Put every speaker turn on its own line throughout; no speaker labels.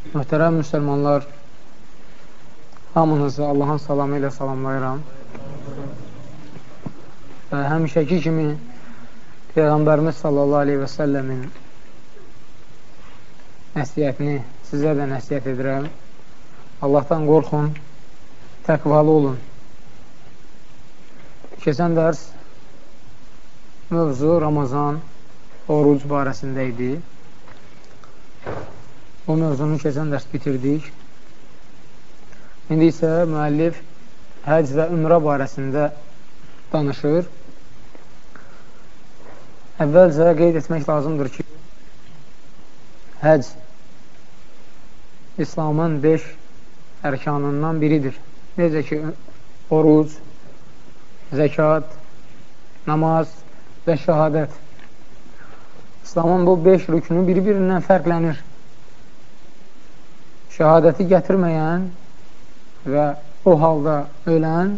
Möhtərəm müsəlmanlar, hamınızı Allahın salamı ilə salamlayıram. Və həmişəki kimi Peyğəmbərimiz sallallahu aleyhi və səlləmin nəsiyyətini sizə də nəsiyyət edirəm. Allahdan qorxun, təqvalı olun. Keçən dərs mövzu Ramazan, oruc barəsində idi. Bu mövzunu keçən dərs bitirdik. İndi isə müəllif həc və ümrə barəsində danışır. Əvvəlcə qeyd etmək lazımdır ki, həc İslamın 5 ərkanından biridir. Necə ki, oruc, zəkat, namaz və şəhadət. İslamın bu 5 rükünü bir-birindən fərqlənir şəhadəti gətirməyən və o halda ölən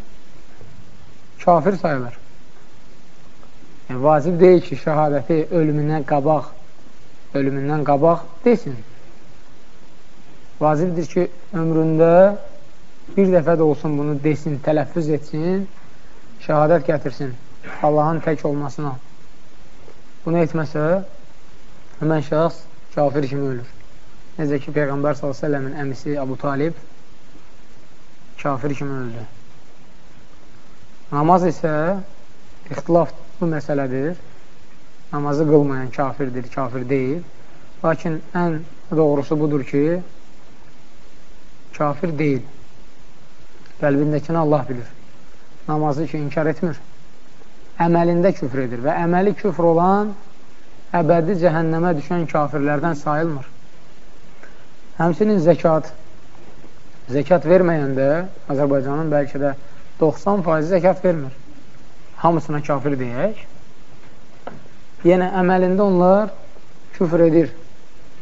kafir sayılır. Yəni, vacib deyil ki, şəhadəti ölümündən qabaq, ölümündən qabaq desin. Vacibdir ki, ömründə bir dəfə də olsun bunu desin, tələffüz etsin, şəhadət gətirsin Allahın tək olmasına. Bunu etməsə, həmən şəxs kafir kimi ölür. Necə ki, Peyğəmbər s.ə.v-in əmisi Abu Talib kafir kimi öldü. Namaz isə ixtilaf bu məsələdir. Namazı qılmayan kafirdir, kafir deyil. Lakin ən doğrusu budur ki, kafir deyil. Qəlbindəkini Allah bilir. Namazı ki, inkar etmir. Əməlində küfr edir və əməli küfr olan əbədi cəhənnəmə düşən kafirlərdən sayılmır. Həmsinin zəkat, zəkat verməyəndə Azərbaycanın bəlkə də 90% zəkat vermir. Hamısına kafir deyək. Yenə əməlində onlar küfr edir,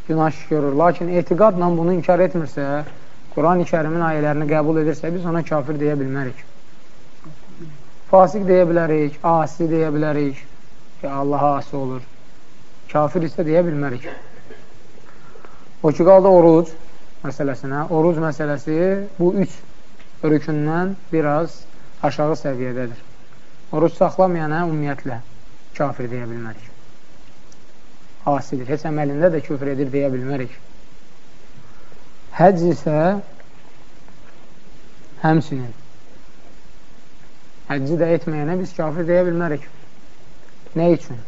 günah görür. Lakin etiqadla bunu inkar etmirsə, Quran-ı kərimin ayələrini qəbul edirsə, biz ona kafir deyə bilmərik. Fasik deyə bilərik, asi deyə bilərik ki, Allaha asi olur. Kafir isə deyə bilmərik. O ki, qaldı oruc məsələsinə. Oruc məsələsi bu üç rükündən biraz aşağı səviyyədədir. Oruc saxlamayana ümumiyyətlə kafir deyə bilmərik. Asidir. Heç əməlində də küfr edir deyə bilmərik. Həcc isə həmsinin. Həcci də etməyənə biz kafir deyə bilmərik. Nə üçün?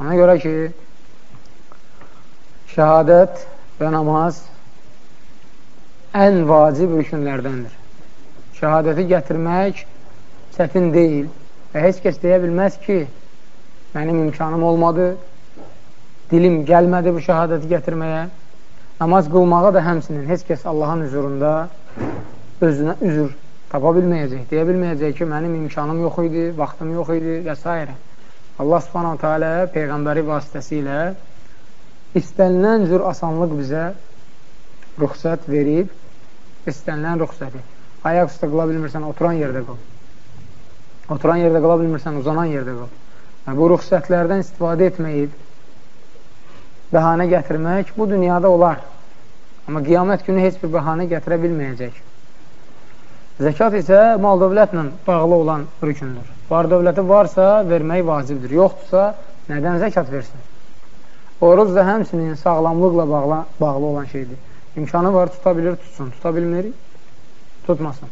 Ona görə ki, şəhadət və namaz ən vacib rükünlərdəndir. Şəhadəti gətirmək çətin deyil və heç kəs deyə bilməz ki, mənim imkanım olmadı, dilim gəlmədi bu şəhadəti gətirməyə. Namaz qılmağa da həmsinin heç kəs Allahın üzurunda özünə üzür tapa bilməyəcək, deyə bilməyəcək ki, mənim imkanım yox idi, vaxtım yox idi və s. Allah subhanahu teala Peyğəmbəri vasitəsilə istənilən cür asanlıq bizə ruxsət verib, istənilən ruxsəti. Ayaq üstə qıla bilmirsən, oturan yerdə qıl. Oturan yerdə qıla bilmirsən, uzanan yerdə qıl. Yəni, bu ruxsətlərdən istifadə etməyib, bəhanə gətirmək bu dünyada olar. Amma qiyamət günü heç bir bəhanə gətirə bilməyəcək. Zəkat isə mal dövlətlə bağlı olan rükündür. Var dövləti varsa, vermək vacibdir. Yoxdursa, nədən zəkat versin? Oruc da həmsinin sağlamlıqla bağlı, bağlı olan şeydir. İmkanı var, tuta bilir, tutsun. Tuta bilmir, tutmasın.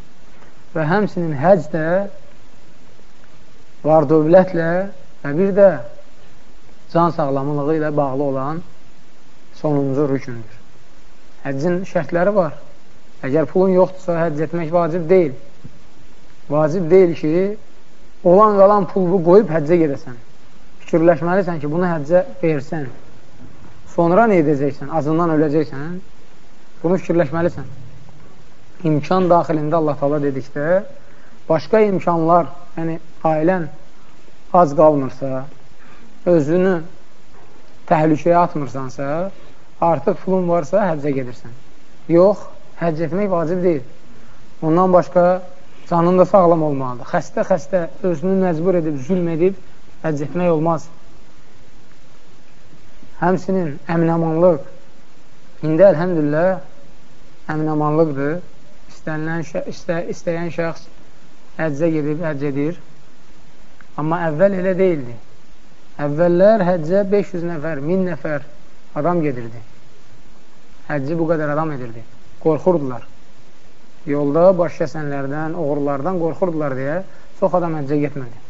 Və həmsinin həc də var dövlətlə və bir də can sağlamlığı ilə bağlı olan sonuncu rükündür. Həccin şərtləri var. Əgər pulun yoxdursa, həcc etmək vacib deyil. Vacib deyil ki, olan qalan pulu qoyub həccə gedəsən. Fikirləşməlisən ki, bunu həccə versən. Sonra nə edəcəksən? Acından öləcəksən? Bunu fikirləşməlisən. İmkan daxilində Allah tala dedikdə, başqa imkanlar, yəni ailən az qalmırsa, özünü təhlükəyə atmırsansa, artıq pulun varsa həccə gedirsən. Yox, həcc etmək vacib deyil. Ondan başqa canın da sağlam olmalıdır. Xəstə-xəstə özünü məcbur edib, zülm edib həcc etmək olmaz həmsinin əminəmanlıq, İndi əlhəmdülillah əminamanlıqdır. İstənilən, istə, istəyən şəxs həccə gedib, həcc edir. Amma əvvəl elə deyildi. Əvvəllər həccə 500 nəfər, 1000 nəfər adam gedirdi. Həcci bu qədər adam edirdi. Qorxurdular. Yolda baş kəsənlərdən, oğurlardan qorxurdular deyə çox adam həccə getmədi.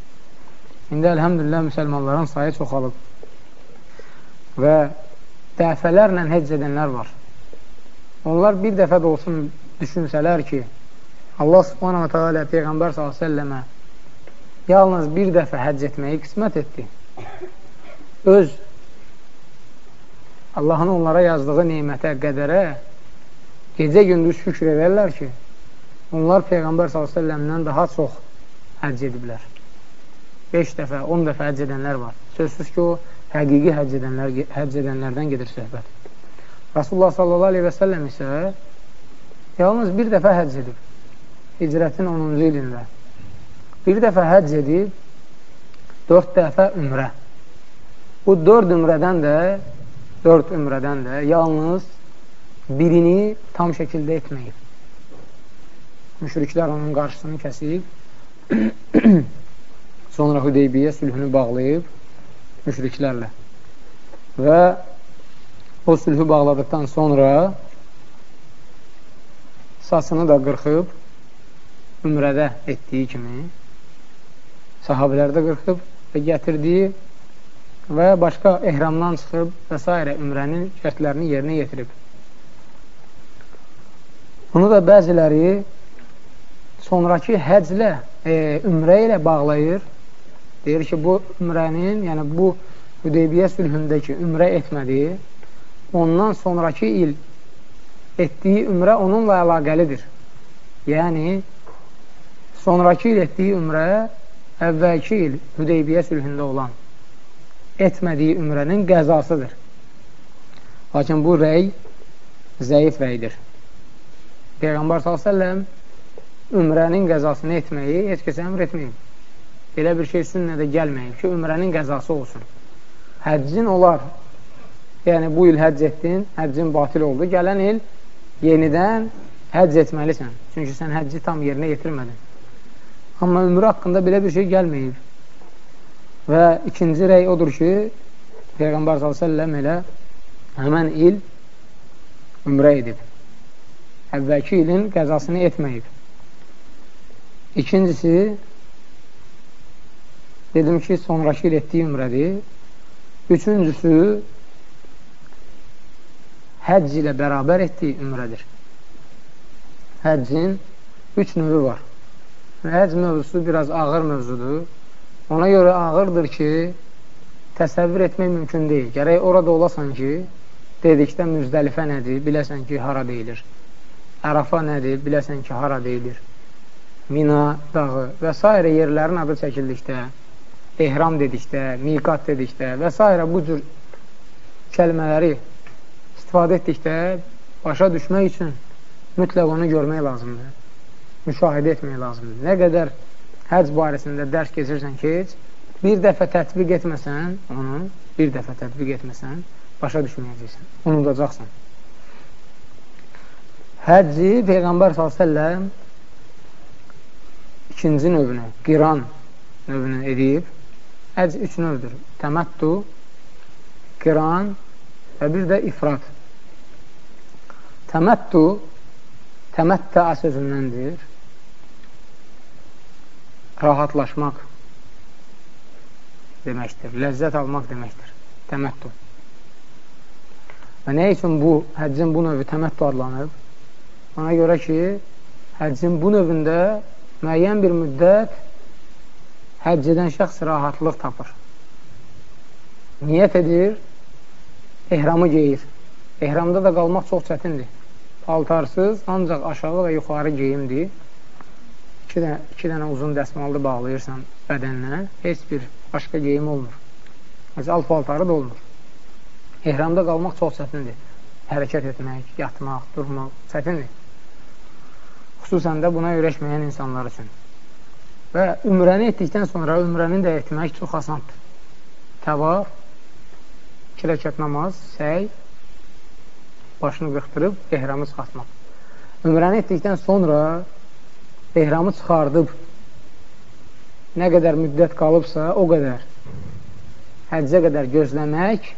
İndi əlhəmdülillah müsəlmanların sayı çoxalıb və dəfələrlə həcc edənlər var. Onlar bir dəfə də olsun düşünsələr ki, Allah subhanahu teala Peyğəmbər s.ə.və yalnız bir dəfə həcc etməyi qismət etdi. Öz Allahın onlara yazdığı neymətə, qədərə gecə gündüz şükür edərlər ki, onlar Peyğəmbər s.ə.vədən daha çox həcc ediblər. 5 dəfə, 10 dəfə həcc edənlər var. Sözsüz ki, o həqiqi həcc, edənlər, həcc edənlərdən gedir söhbət. Rasulullah sallallahu aleyhi və səlləm isə yalnız bir dəfə həcc edib. Hicrətin 10-cu ilində. Bir dəfə həcc edib, 4 dəfə ümrə. Bu 4 ümrədən də 4 ümrədən də yalnız birini tam şəkildə etməyib. Müşriklər onun qarşısını kəsib, sonra Hüdeybiyyə sülhünü bağlayıb müşriklərlə və o sülhü bağladıqdan sonra saçını da qırxıb ümrədə etdiyi kimi sahabələrdə qırxıb və gətirdiyi və başqa ehramdan çıxıb və s. ümrənin şərtlərini yerinə yetirib. Bunu da bəziləri sonraki həclə, e, ümrə ilə bağlayır. Deyir ki, bu ümrənin, yəni bu Hüdeybiyyə sülhündəki ümrə etmədiyi, ondan sonraki il etdiyi ümrə onunla əlaqəlidir. Yəni, sonraki il etdiyi ümrə əvvəlki il Hüdeybiyyə sülhündə olan etmədiyi ümrənin qəzasıdır. Lakin bu rəy zəif rəydir. Peyğəmbər s.ə.v ümrənin qəzasını etməyi heç kəsə əmr etməyib. Belə bir şey sünnədə gəlməyib ki, ümrənin qəzası olsun. Həccin olar. Yəni, bu il həcc etdin, həccin batil oldu. Gələn il yenidən həcc etməlisən. Çünki sən həcci tam yerinə yetirmədin. Amma ümrə haqqında belə bir şey gəlməyib. Və ikinci rəy odur ki, Peyğəmbər s.ə.v elə həmən il ümrə edib. Əvvəlki ilin qəzasını etməyib. İkincisi, dedim ki, sonraki il etdiyi ümrədir. Üçüncüsü, həcc ilə bərabər etdiyi ümrədir. Həccin üç növü var. Həcc mövzusu biraz ağır mövzudur. Ona görə ağırdır ki, təsəvvür etmək mümkün deyil. Gərək orada olasan ki, dedikdə müzdəlifə nədir, biləsən ki, hara deyilir. Ərafa nədir, biləsən ki, hara deyilir. Mina dağı və s. yerlərin adı çəkildikdə, ehram dedikdə, miqat dedikdə və s. bu cür kəlmələri istifadə etdikdə başa düşmək üçün mütləq onu görmək lazımdır. Müşahidə etmək lazımdır. Nə qədər həc barəsində dərs keçirsən keç, bir dəfə tətbiq etməsən, onu bir dəfə tətbiq etməsən, başa düşməyəcəksən, unudacaqsan. Həcci Peyğəmbər s.ə.v ikinci növünü, qiran növünü edib. Həcc üç növdür. Təməttu, qiran və bir də ifrat. Təməttu, təməttə sözündəndir. Rahatlaşmaq deməkdir, ləzzət almaq deməkdir. Təməttu. Və nə üçün bu, həccin bu növü təməttu adlanıb? Ona görə ki, həccin bu növündə müəyyən bir müddət həcc edən şəxs rahatlıq tapır. Niyyət edir, ehramı geyir. Ehramda da qalmaq çox çətindir. Paltarsız, ancaq aşağı və yuxarı geyimdir. İki dənə, iki dənə uzun dəsmallı bağlayırsan bədəninə, heç bir başqa geyim olmur. Məsələn, alt paltarı da olmur. Ehramda qalmaq çox çətindir. Hərəkət etmək, yatmaq, durmaq çətindir xüsusən də buna öyrəşməyən insanlar üçün. Və ümrəni etdikdən sonra ümrəni də etmək çox asandır. Təvaf, iki rəkat namaz, səy başını qıxdırıb ehramı çıxartmaq. Ümrəni etdikdən sonra ehramı çıxardıb nə qədər müddət qalıbsa, o qədər həccə qədər gözləmək,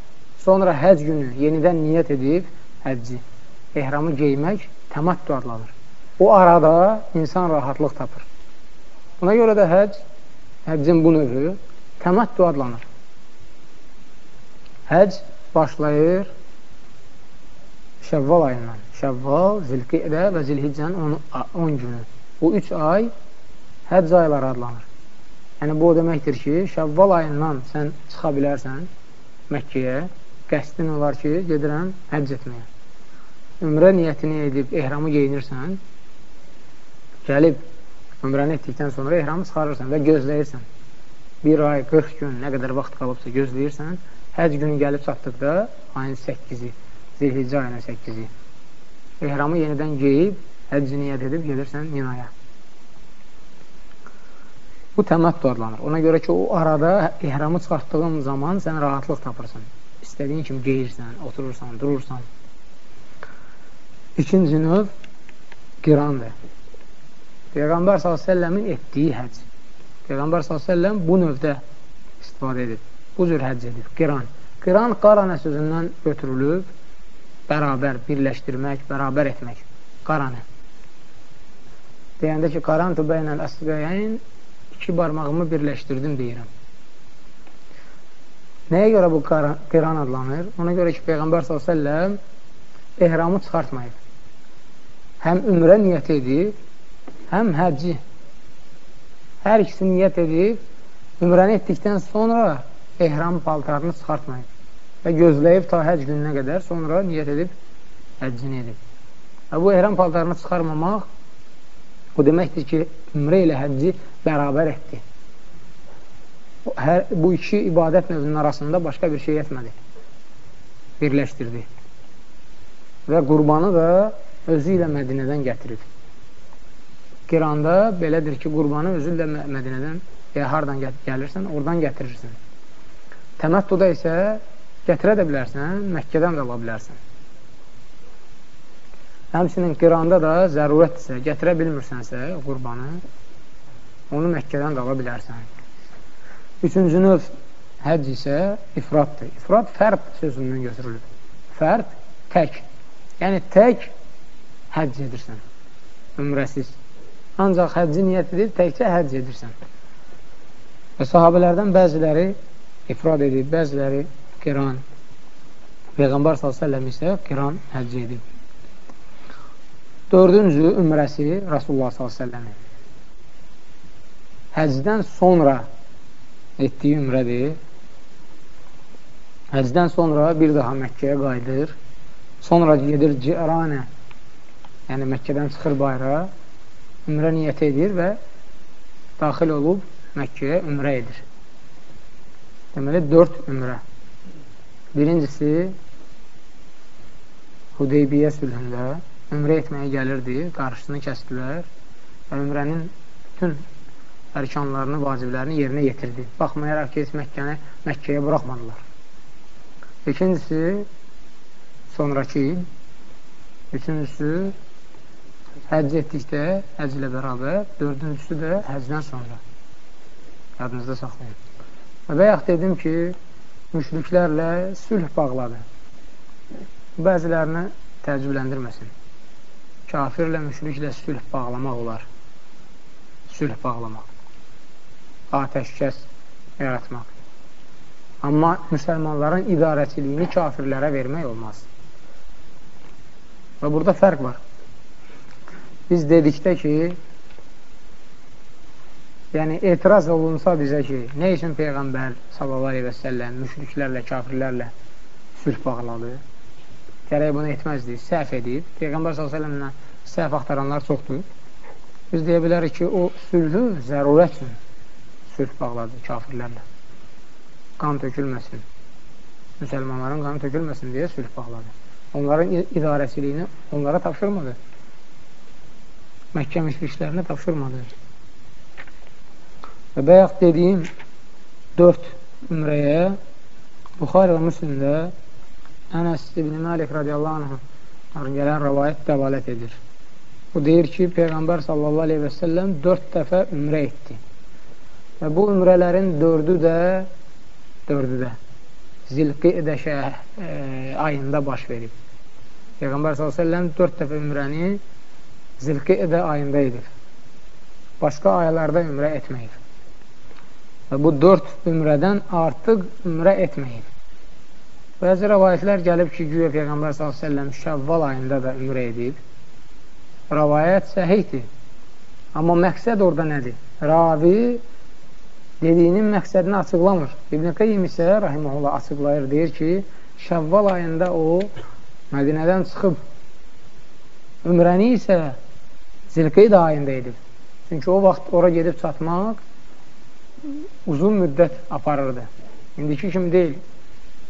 sonra həcc günü yenidən niyyət edib həcci, ehramı geymək təmattu adlanır. O arada insan rahatlıq tapır. Buna görə də həcc, həccin bu növü təmattu adlanır. Həcc başlayır Şəvval ayından. Şəvval, Zilqidə və Zilhiccənin 10 günü. Bu 3 ay həcc ayları adlanır. Yəni, bu o deməkdir ki, şəvval ayından sən çıxa bilərsən Məkkəyə, qəsdin olar ki, gedirəm həcc etməyə. Ümrə niyyətini edib, ehramı geyinirsən, gəlib ümrəni etdikdən sonra ehramı çıxarırsan və gözləyirsən. Bir ay, 40 gün, nə qədər vaxt qalıbsa gözləyirsən, həcc günü gəlib çatdıqda ayın 8-i, zilhiccə ayının 8-i. Ehramı yenidən geyib, həcc niyyət edib gedirsən Minaya. Bu təməttu adlanır. Ona görə ki, o arada ehramı çıxartdığın zaman sən rahatlıq tapırsan. İstədiyin kimi geyirsən, oturursan, durursan. İkinci növ qirandır. Peyğəmbər s.ə.v-in etdiyi həcc. Peyğəmbər s.ə.v bu növdə istifadə edib. Bu cür həcc edib. Qiran. Qiran qarana sözündən götürülüb, bərabər birləşdirmək, bərabər etmək. Qaranı. Deyəndə ki, qarantu beynəl əsqəyəyin iki barmağımı birləşdirdim deyirəm. Nəyə görə bu qiran adlanır? Ona görə ki, Peyğəmbər s.ə.v ehramı çıxartmayıb. Həm ümrə niyyət edib, həm həcci. Hər ikisi niyyət edib, ümrəni etdikdən sonra ehram paltarını çıxartmayıb. Və gözləyib ta həcc gününə qədər, sonra niyyət edib, həccini edib. Və bu ehram paltarını çıxarmamaq o deməkdir ki, ümrə ilə həcci bərabər etdi. Hər, bu iki ibadət növünün arasında başqa bir şey etmədi. Birləşdirdi. Və qurbanı da özü ilə Mədinədən gətirib. Qiranda belədir ki, qurbanı özü ilə Mədinədən ya hardan gəlirsən, oradan gətirirsən. Təməttuda isə gətirə də bilərsən, Məkkədən də ala bilərsən. Həmsinin qiranda da zərurətdirsə, gətirə bilmirsənsə qurbanı, onu Məkkədən də ala bilərsən. Üçüncü növ həcc isə ifraddır. İfrad fərd sözündən götürülür. Fərd tək. Yəni tək həcc edirsən. Ümrəsiz. Ancaq həcci niyyət edib təkcə həcc edirsən. Və sahabələrdən bəziləri ifrad edib, bəziləri qiran. Peyğəmbər s.ə.v isə qiran həcc edib. Dördüncü ümrəsi Rasulullah s.ə.v həcdən sonra etdiyi ümrədir. Həcdən sonra bir daha Məkkəyə qayıdır. Sonra gedir Ciranə, yəni Məkkədən çıxır bayra, ümrə niyyət edir və daxil olub Məkkəyə ümrə edir. Deməli, dörd ümrə. Birincisi, Hudeybiyyə sülhündə ümrə etməyə gəlirdi, qarşısını kəsdilər və ümrənin bütün ərkanlarını, vaciblərini yerinə yetirdi. Baxmayaraq ki, Məkkəni Məkkəyə buraxmadılar. İkincisi, sonraki il. Üçüncüsü, həcc etdikdə, həcc ilə bərabər. Dördüncüsü də həcdən sonra. Yadınızda saxlayın. Və bayaq dedim ki, müşriklərlə sülh bağladı. Bəzilərini təəccübləndirməsin. Kafirlə, müşriklə sülh bağlamaq olar. Sülh bağlamaq atəşkəs yaratmaq. Amma müsəlmanların idarəçiliyini kafirlərə vermək olmaz. Və burada fərq var. Biz dedikdə ki, yəni etiraz olunsa bizə ki, nə üçün Peyğəmbər səlləm müşriklərlə, kafirlərlə sülh bağladı? Gərək bunu etməzdi, səhv edib. Peyğəmbər səlləmlə səhv axtaranlar çoxdur. Biz deyə bilərik ki, o sülhü zərurət üçün sülh bağladı kafirlərlə. Qan tökülməsin. Müsəlmanların qanı tökülməsin deyə sülh bağladı. Onların idarəçiliyini onlara tapşırmadı. Məkkə müşriklərinə tapşırmadı. Və bəyək dediyim dörd ümrəyə Buxarə və Müslimdə Ənəs ibn Malik radiyallahu anh gələn rəvayət dəvalət edir. Bu deyir ki, Peyğəmbər sallallahu aleyhi və səlləm dörd dəfə ümrə etdi. Və bu ümrələrin dördü də dördü də Zilqidə şəh, e, ayında baş verib. Peyğəmbər s.ə.v dörd dəfə ümrəni Zilqidə ayında edib. Başqa aylarda ümrə etməyib. Və bu dörd ümrədən artıq ümrə etməyib. Bəzi rəvayətlər gəlib ki, güya Peyğəmbər s.ə.v şəvval ayında da ümrə edib rəvayət səhihdir. Amma məqsəd orada nədir? Ravi dediyinin məqsədini açıqlamır. İbn-i Qeym isə rahiməhullah açıqlayır, deyir ki, Şəvval ayında o Mədinədən çıxıb ümrəni isə Zilqeyd ayında edib. Çünki o vaxt ora gedib çatmaq uzun müddət aparırdı. İndiki kimi deyil.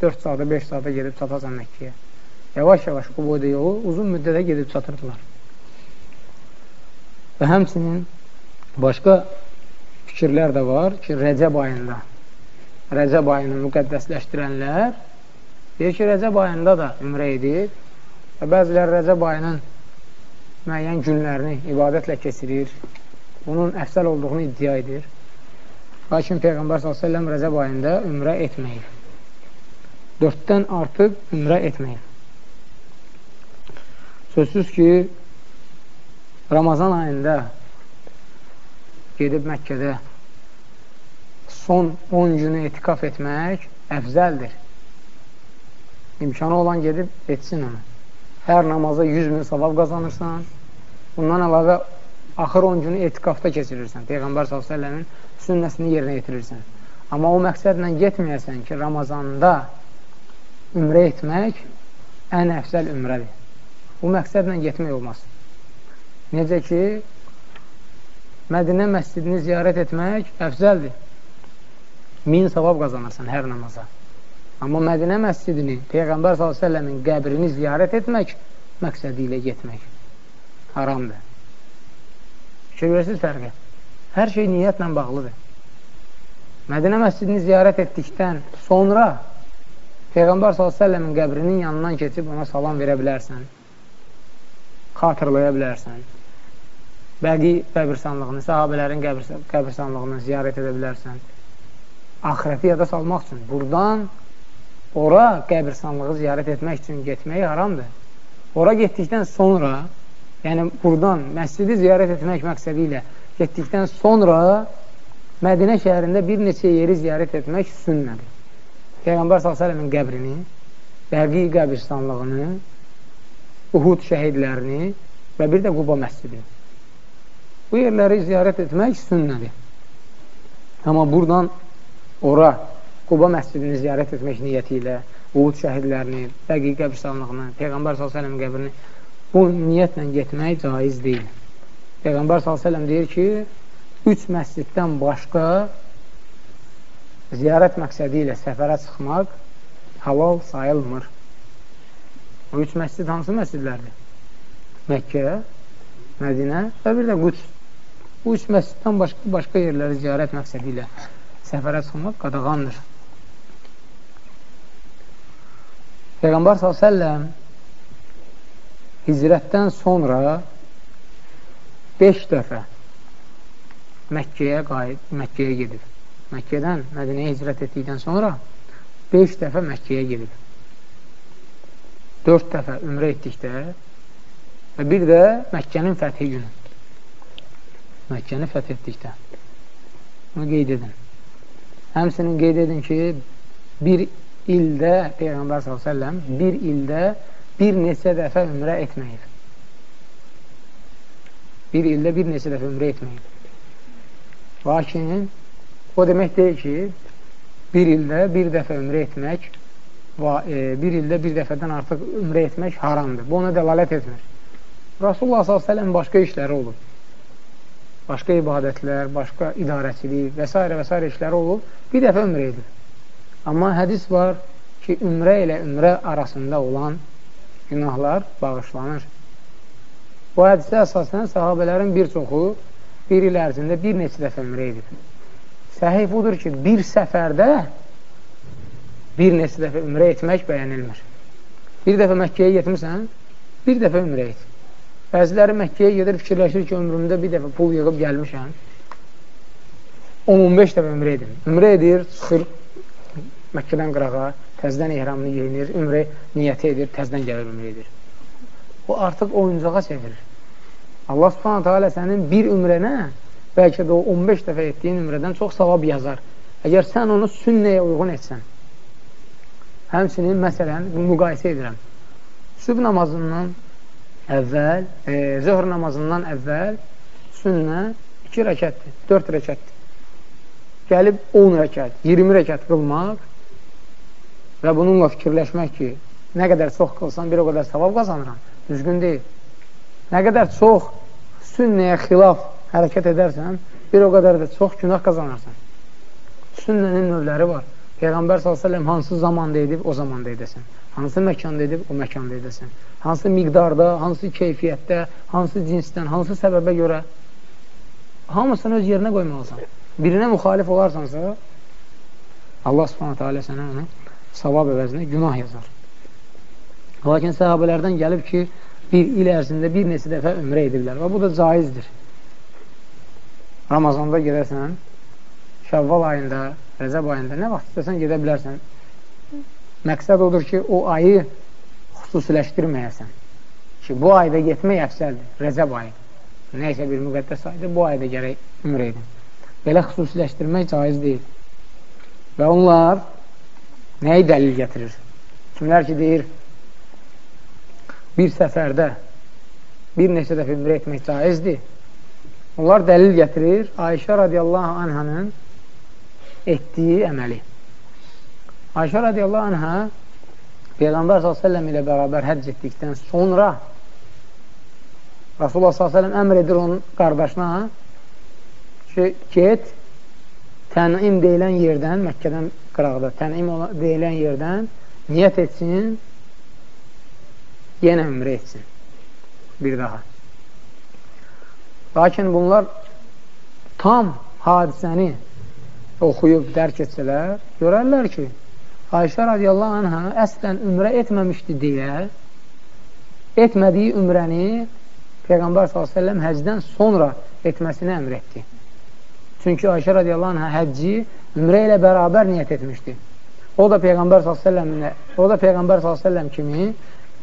4 saata, 5 saata gedib çatasan Məkkəyə. Yavaş-yavaş bu boyda yolu uzun müddətə gedib çatırdılar. Və həmsinin başqa fikirlər də var ki, Rəcəb ayında, Rəcəb ayını müqəddəsləşdirənlər deyir ki, Rəcəb ayında da ümrə edib və bəzilər Rəcəb ayının müəyyən günlərini ibadətlə keçirir, bunun əfsəl olduğunu iddia edir. Lakin Peyğəmbər s.ə.v Rəcəb ayında ümrə etməyib. Dörddən artıq ümrə etməyib. Sözsüz ki, Ramazan ayında gedib Məkkədə son 10 günü etikaf etmək əfzəldir. İmkanı olan gedib etsin onu. Hər namaza 100 min savab qazanırsan. Bundan əlavə axır 10 günü etikafda keçirirsən. Peyğəmbər s.ə.v-in sünnəsini yerinə yetirirsən. Amma o məqsədlə getməyəsən ki, Ramazanda ümrə etmək ən əfsəl ümrədir. Bu məqsədlə getmək olmaz. Necə ki, Mədinə məscidini ziyarət etmək əfzəldir. Min savab qazanırsan hər namaza. Amma Mədinə məscidini, Peyğəmbər s.ə.v-in qəbrini ziyarət etmək məqsədi ilə getmək haramdır. Verirsiniz fərqə? Hər şey niyyətlə bağlıdır. Mədinə məscidini ziyarət etdikdən sonra Peyğəmbər s.ə.v-in qəbrinin yanından keçib ona salam verə bilərsən, xatırlaya bilərsən bəqi qəbirsanlığını, sahabələrin qəbirsanlığını ziyarət edə bilərsən. Ahirəti yada salmaq üçün. Buradan ora qəbirsanlığı ziyarət etmək üçün getmək haramdır. Ora getdikdən sonra, yəni buradan məscidi ziyarət etmək məqsədi ilə getdikdən sonra Mədinə şəhərində bir neçə yeri ziyarət etmək sünnədir. Peyğəmbər s.ə.v-in qəbrini, Bəqi qəbirstanlığını, Uhud şəhidlərini və bir də Quba məscidini. Bu yerləri ziyarət etmək sünnədir. Amma buradan ora Quba məscidini ziyarət etmək niyyəti ilə Uğud şəhidlərini, Bəqi qəbirstanlığını, Peyğəmbər s.ə.v qəbrini bu niyyətlə getmək caiz deyil. Peyğəmbər s.ə.v deyir ki, üç məsciddən başqa ziyarət məqsədi ilə səfərə çıxmaq halal sayılmır. O üç məscid hansı məscidlərdir? Məkkə, Mədinə və bir də Qüds. Bu üç məsciddən başqa, başqa yerləri ziyarət məqsədi ilə səfərə çıxmaq qadağandır. Peyğəmbər s.ə.v hicrətdən sonra 5 dəfə Məkkəyə qayıd, Məkkəyə gedib. Məkkədən Mədinəyə hicrət etdikdən sonra 5 dəfə Məkkəyə gedib. 4 dəfə ümrə etdikdə və bir də Məkkənin fəthi günü. Məkkəni fəth etdikdə. Bunu qeyd edin. Həmsinin qeyd edin ki, bir ildə Peyğəmbər s.ə.v bir ildə bir neçə dəfə ümrə etməyib. Bir ildə bir neçə dəfə ümrə etməyib. Lakin o demək deyil ki, bir ildə bir dəfə ümrə etmək e, bir ildə bir dəfədən artıq ümrə etmək haramdır. Bu ona dəlalət etmir. Rasulullah s.ə.v başqa işləri olub başqa ibadətlər, başqa idarəçilik və s. və s. işləri olub, bir dəfə ümrə edib. Amma hədis var ki, ümrə ilə ümrə arasında olan günahlar bağışlanır. Bu hədisə əsasən sahabələrin bir çoxu bir il ərzində bir neçə dəfə ümrə edib. Səhih budur ki, bir səfərdə bir neçə dəfə ümrə etmək bəyənilmir. Bir dəfə Məkkəyə getmirsən, bir dəfə ümrə et. Bəziləri Məkkəyə gedir, fikirləşir ki, ömrümdə bir dəfə pul yığıb gəlmişəm. 10-15 dəfə ümrə edim. Ümrə edir, çıxır Məkkədən qırağa, təzdən ehramını geyinir, ümrə niyyəti edir, təzdən gəlir ümrə edir. O artıq oyuncağa çevirir. Allah subhanətə alə sənin bir ümrənə bəlkə də o 15 dəfə etdiyin ümrədən çox savab yazar. Əgər sən onu sünnəyə uyğun etsən. Həmçinin, məsələn, müqayisə edirəm. Süb namazından əvvəl, e, zöhr namazından əvvəl sünnə 2 rəkətdir, 4 rəkətdir. Gəlib 10 rəkət, 20 rəkət qılmaq və bununla fikirləşmək ki, nə qədər çox qılsam, bir o qədər savab qazanıram. Düzgün deyil. Nə qədər çox sünnəyə xilaf hərəkət edərsən, bir o qədər də çox günah qazanarsan. Sünnənin növləri var. Peyğəmbər s.ə.v hansı zamanda edib, o zamanda edəsən. Hansı məkanda edib, o məkanda edəsən. Hansı miqdarda, hansı keyfiyyətdə, hansı cinsdən, hansı səbəbə görə hamısını öz yerinə qoymalısan. Birinə müxalif olarsansa, Allah subhanətə alə sənə onu savab əvəzinə günah yazar. Lakin səhabələrdən gəlib ki, bir il ərzində bir neçə dəfə ömrə ediblər və bu da caizdir. Ramazanda gedəsən, Şəvval ayında, Rəzəb ayında nə vaxt istəsən gedə bilərsən. Məqsəd odur ki, o ayı xüsusiləşdirməyəsən. Ki, bu ayda getmək əfsəldir, Rəzəb ayı. Nəysə bir müqəddəs aydır, bu ayda gərək ümr edin. Belə xüsusiləşdirmək caiz deyil. Və onlar nəyi dəlil gətirir? Kimlər ki, deyir, bir səfərdə bir neçə dəfə ümrə etmək caizdir. Onlar dəlil gətirir Ayşə radiyallahu anhanın etdiyi əməli. Ayşə radiyallahu anhə Peyğəmbər s.ə.v ilə bərabər həcc etdikdən sonra Rasulullah s.ə.v əmr edir onun qardaşına ki, get tənim deyilən yerdən, Məkkədən qıraqda tənim deyilən yerdən niyyət etsin, yenə ömrə etsin bir daha. Lakin bunlar tam hadisəni oxuyub dərk etsələr, görərlər ki, Ayşə radiyallahu anhə əslən ümrə etməmişdi deyə, etmədiyi ümrəni Peyğəmbər s.ə.v həcdən sonra etməsini əmr etdi. Çünki Ayşə radiyallahu anhə həcci ümrə ilə bərabər niyyət etmişdi. O da Peyğəmbər s.ə.v o da Peyğəmbər s.ə.v kimi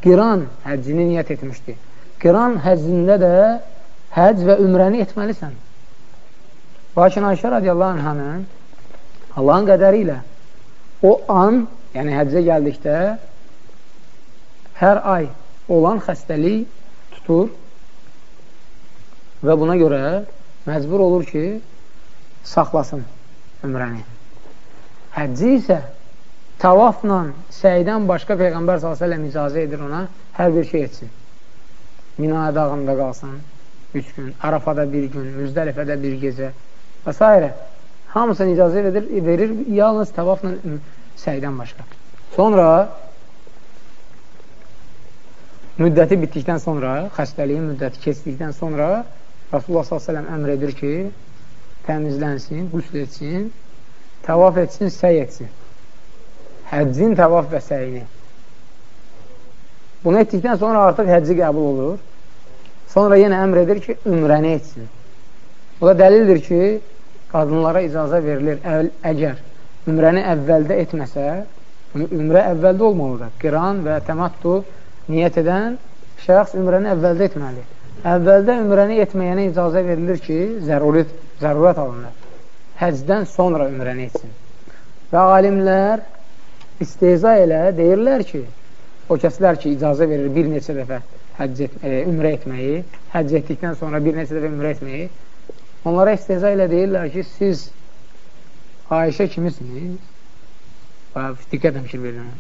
qiran həccini niyyət etmişdi. Qiran həccində də həcc və ümrəni etməlisən. Lakin Ayşə radiyallahu anhənin Allahın qədəri ilə o an, yəni həccə gəldikdə hər ay olan xəstəlik tutur və buna görə məcbur olur ki, saxlasın ömrəni. Həcci isə tavafla səydən başqa Peyğəmbər s.ə.v icazə edir ona hər bir şey etsin. Mina dağında qalsın 3 gün, Arafada bir gün, Müzdəlifədə bir gecə və s. Hamısına icazə verir, verir yalnız təvafla səydən başqa. Sonra müddəti bitdikdən sonra, xəstəliyin müddəti keçdikdən sonra Rasulullah s.ə.v əmr edir ki, təmizlənsin, qüsl etsin, təvaf etsin, səy etsin. Həccin təvaf və səyini. Bunu etdikdən sonra artıq həcci qəbul olur. Sonra yenə əmr edir ki, ümrəni etsin. Bu da dəlildir ki, qadınlara icazə verilir əl, əgər ümrəni əvvəldə etməsə, ümrə əvvəldə olmalıdır. Qiran və təmattu niyyət edən şəxs ümrəni əvvəldə etməli. Əvvəldə ümrəni etməyənə icazə verilir ki, zərurət, zərurət alınır. Həcdən sonra ümrəni etsin. Və alimlər isteza ilə deyirlər ki, o kəslər ki, icazə verir bir neçə dəfə həcc et, e, ümrə etməyi, həcc etdikdən sonra bir neçə dəfə ümrə etməyi, Onlara isteza ilə deyirlər ki, siz Ayşə kimisiniz? Diqqətlə fikir verin.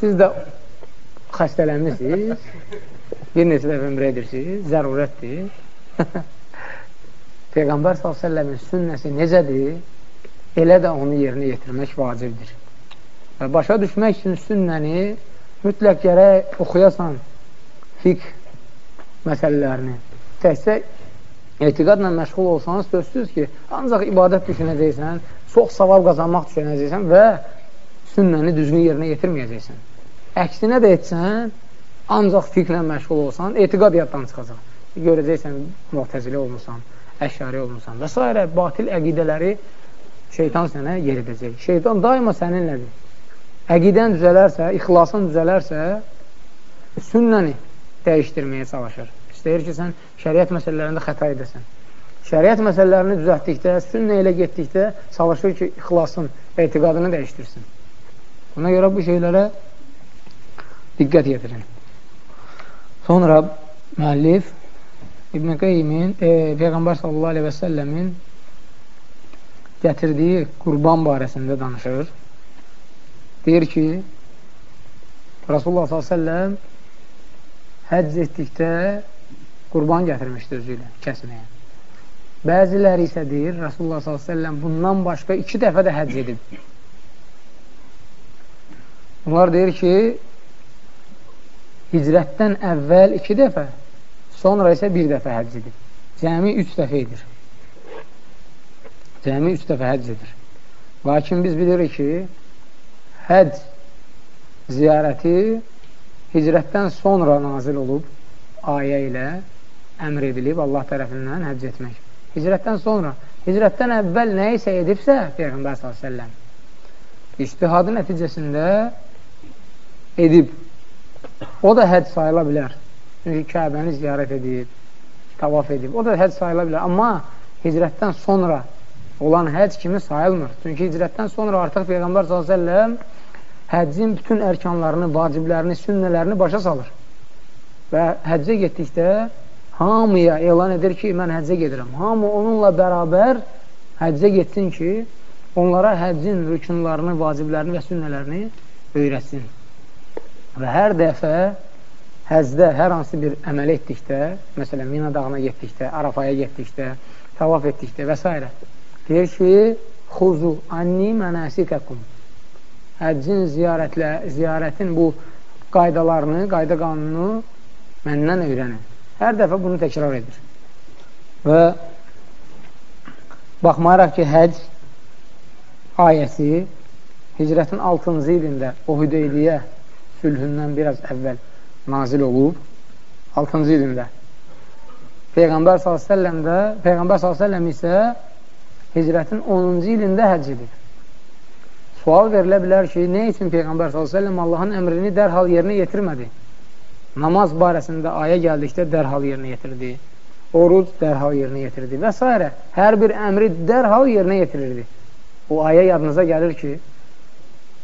Siz də xəstələnmişsiniz, bir neçə dəfə ömrə edirsiniz, zərurətdir. Peyğəmbər s.ə.v-in sünnəsi necədir? Elə də onu yerinə yetirmək vacibdir. Və başa düşmək üçün sünnəni mütləq gərək oxuyasan fiqh məsələlərini. Təhsə etiqadla məşğul olsanız, sözsüz ki, ancaq ibadət düşünəcəksən, çox savab qazanmaq düşünəcəksən və sünnəni düzgün yerinə yetirməyəcəksən. Əksinə də etsən, ancaq fiqlə məşğul olsan, etiqad yaddan çıxacaq. Görəcəksən, muhtəzili olmuşsan, əşari olmuşsan və s. batil əqidələri şeytan sənə yeridəcək. Şeytan daima səninlədir. Əqidən düzələrsə, ixlasın düzələrsə, sünnəni dəyişdirməyə çalışır. İstəyir ki, sən şəriət məsələlərində xəta edəsən. Şəriət məsələlərini düzəltdikdə, sünnə ilə getdikdə çalışır ki, ixlasın, etiqadını dəyişdirsin. Ona görə bu şeylərə diqqət yetirin. Sonra müəllif İbn Qeymin e, Peyğəmbər sallallahu aleyhi və səlləmin gətirdiyi qurban barəsində danışır. Deyir ki, Rasulullah s.ə.v həcc etdikdə qurban gətirmişdi özü ilə kəsməyə. Bəziləri isə deyir, Rasulullah s.ə.v bundan başqa iki dəfə də həcc edib. Bunlar deyir ki, hicrətdən əvvəl iki dəfə, sonra isə bir dəfə həcc edir. Cəmi üç dəfə edir. Cəmi üç dəfə həcc edir. Lakin biz bilirik ki, həcc ziyarəti hicrətdən sonra nazil olub ayə ilə əmr edilib Allah tərəfindən həcc etmək. Hicrətdən sonra, hicrətdən əvvəl nə isə edibsə Peyğəmbər s.ə.v iştihadı nəticəsində edib O da həc sayıla bilər. Çünki Kəbəni ziyarət edib, tavaf edib. O da həc sayıla bilər. Amma hicrətdən sonra olan həc kimi sayılmır. Çünki hicrətdən sonra artıq Peyğəmbər s.ə.v həccin bütün ərkanlarını, vaciblərini, sünnələrini başa salır. Və həccə getdikdə hamıya elan edir ki, mən həccə gedirəm. Hamı onunla bərabər həccə getsin ki, onlara həccin rükunlarını, vaciblərini və sünnələrini öyrətsin. Və hər dəfə həzdə hər hansı bir əməl etdikdə, məsələn, Mina dağına getdikdə, Arafaya getdikdə, tavaf etdikdə və s. deyir ki, xuzu anni mənasikəkum həccin ziyarətlə, ziyarətin bu qaydalarını, qayda qanunu məndən öyrənin. Hər dəfə bunu təkrar edir. Və baxmayaraq ki, həcc ayəsi hicrətin 6-cı ilində o Hüdeydiyyə sülhündən biraz əvvəl nazil olub 6-cı ilində. Peyğəmbər s.ə.v də Peyğəmbər s.ə.v isə hicrətin 10-cu ilində həcc edib. Sual verilə bilər ki, nə üçün Peyğəmbər s.ə.v Allahın əmrini dərhal yerinə yetirmədi? Namaz barəsində ayə gəldikdə dərhal yerinə yetirdi. Oruc dərhal yerinə yetirdi və s. Hər bir əmri dərhal yerinə yetirirdi. O ayə yadınıza gəlir ki,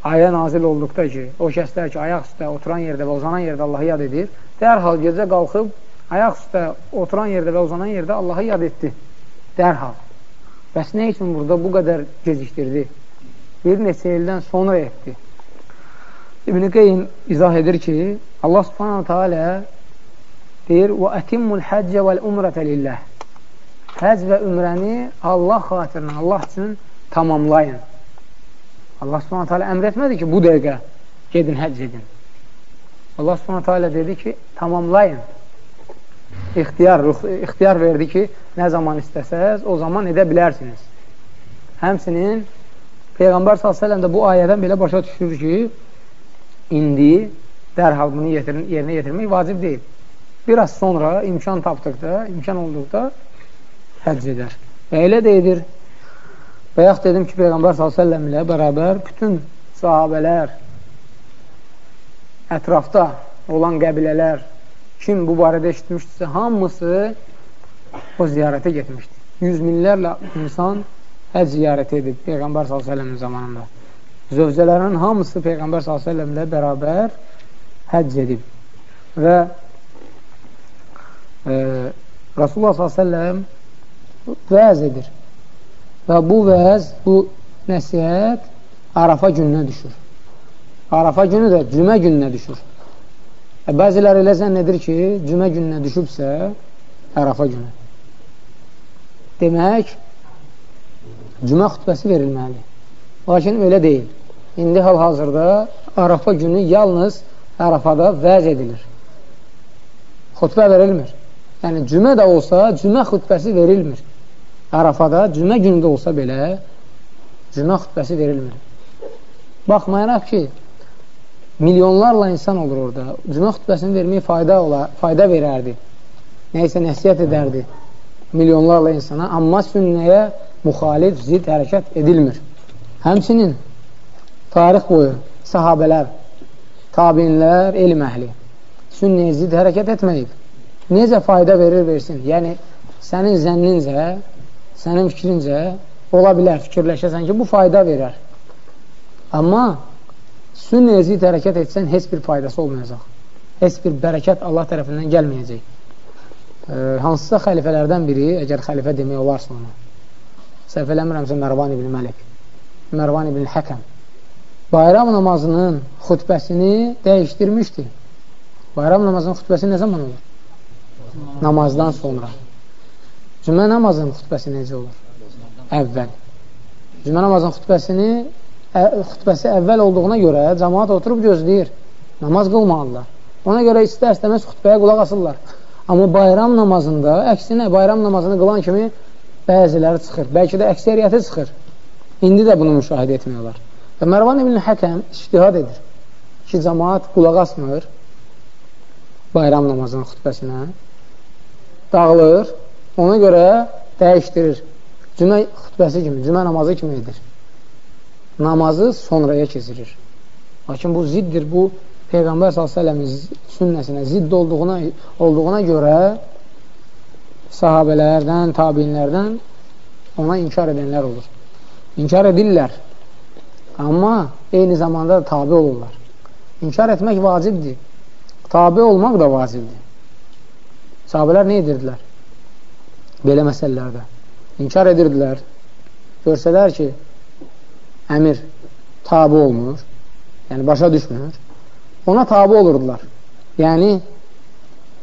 ayə nazil olduqda ki, o kəslər ki, ayaq üstə oturan yerdə və uzanan yerdə Allahı yad edir, dərhal gecə qalxıb, ayaq üstə oturan yerdə və uzanan yerdə Allahı yad etdi. Dərhal. Bəs nə üçün burada bu qədər gecikdirdi? Bir neçə ildən sonra etdi. İbn-i Qeym izah edir ki, Allah subhanahu teala deyir, وَأَتِمُّ الْحَجَّ وَالْأُمْرَةَ لِلَّهِ Həc və ümrəni Allah xatirinə, Allah üçün tamamlayın. Allah subhanət hələ əmr etmədi ki, bu dəqiqə gedin, həcc edin. Allah subhanət hələ dedi ki, tamamlayın. İxtiyar, ixtiyar verdi ki, nə zaman istəsəz, o zaman edə bilərsiniz. Həmsinin Peyğəmbər s.ə.v də bu ayədən belə başa düşür ki, indi dərhal bunu yetirin, yerinə yetirmək vacib deyil. Biraz sonra imkan tapdıqda, imkan olduqda həcc edər. Və elə də edir. Bayaq dedim ki, Peyğəmbər s.ə.v ilə bərabər bütün sahabələr, ətrafda olan qəbilələr, kim bu barədə eşitmişdirsə, hamısı o ziyarətə getmişdir. Yüz minlərlə insan həc ziyarəti edib Peyğəmbər s.ə.v-in zamanında. Zövcələrin hamısı Peyğəmbər s.ə.v ilə bərabər həcc edib. Və e, Rasulullah s.ə.v vəz edir. Və bu vəz, bu nəsihət Arafa gününə düşür. Arafa günü də cümə gününə düşür. E, bəziləri elə zənn edir ki, cümə gününə düşübsə, Arafa günü. Demək, cümə xütbəsi verilməli. Lakin elə deyil. İndi hal-hazırda Arafa günü yalnız Arafada vəz edilir. Xütbə verilmir. Yəni, cümə də olsa, cümə xütbəsi verilmir. Ərafada cümə günündə olsa belə cümə xütbəsi verilmir. Baxmayaraq ki, milyonlarla insan olur orada. Cümə xütbəsini verməyə fayda, ola, fayda verərdi. Nəysə nəsiyyət edərdi milyonlarla insana. Amma sünnəyə müxalif, zid hərəkət edilmir. Həmçinin tarix boyu sahabələr, tabinlər, elm əhli sünnəyə zid hərəkət etməyib. Necə fayda verir, versin. Yəni, sənin zənnincə, sənin fikrincə ola bilər, fikirləşəsən ki, bu fayda verər. Amma sünnəyə zid hərəkət etsən, heç bir faydası olmayacaq. Heç bir bərəkət Allah tərəfindən gəlməyəcək. E, hansısa xəlifələrdən biri, əgər xəlifə demək olarsa ona, səhv eləmirəmsə Mərvan ibn Məlik, Mərvan ibn Həkəm, bayram namazının xütbəsini dəyişdirmişdi. Bayram namazının xütbəsi nə zaman olur? Namazdan sonra. Cümə namazının xütbəsi necə olur? Əvvəl. Cümə namazının xütbəsini xütbəsi əvvəl olduğuna görə cəmaat oturub gözləyir. Namaz qılmalılar. Ona görə istər-istəməz xütbəyə qulaq asırlar. Amma bayram namazında, əksinə bayram namazını qılan kimi bəziləri çıxır. Bəlkə də əksəriyyəti çıxır. İndi də bunu müşahidə etmək olar. Və Mərvan ibn Həkəm iştihad edir ki, cəmaat qulaq asmır bayram namazının xütbəsinə. Dağılır. Ona görə dəyişdirir. Cümə xütbəsi kimi, cümə namazı kimi edir namazı sonraya keçirir. Lakin bu ziddir, bu Peyğəmbər s.ə.v-in sünnəsinə zidd olduğuna, olduğuna görə sahabələrdən, tabinlərdən ona inkar edənlər olur. İnkar edirlər, amma eyni zamanda da tabi olurlar. İnkar etmək vacibdir, tabi olmaq da vacibdir. Sahabələr nə edirdilər? Belə məsələlərdə. İnkar edirdilər, görsələr ki, əmir tabi olmur, yəni başa düşmür, ona tabi olurdular. Yəni,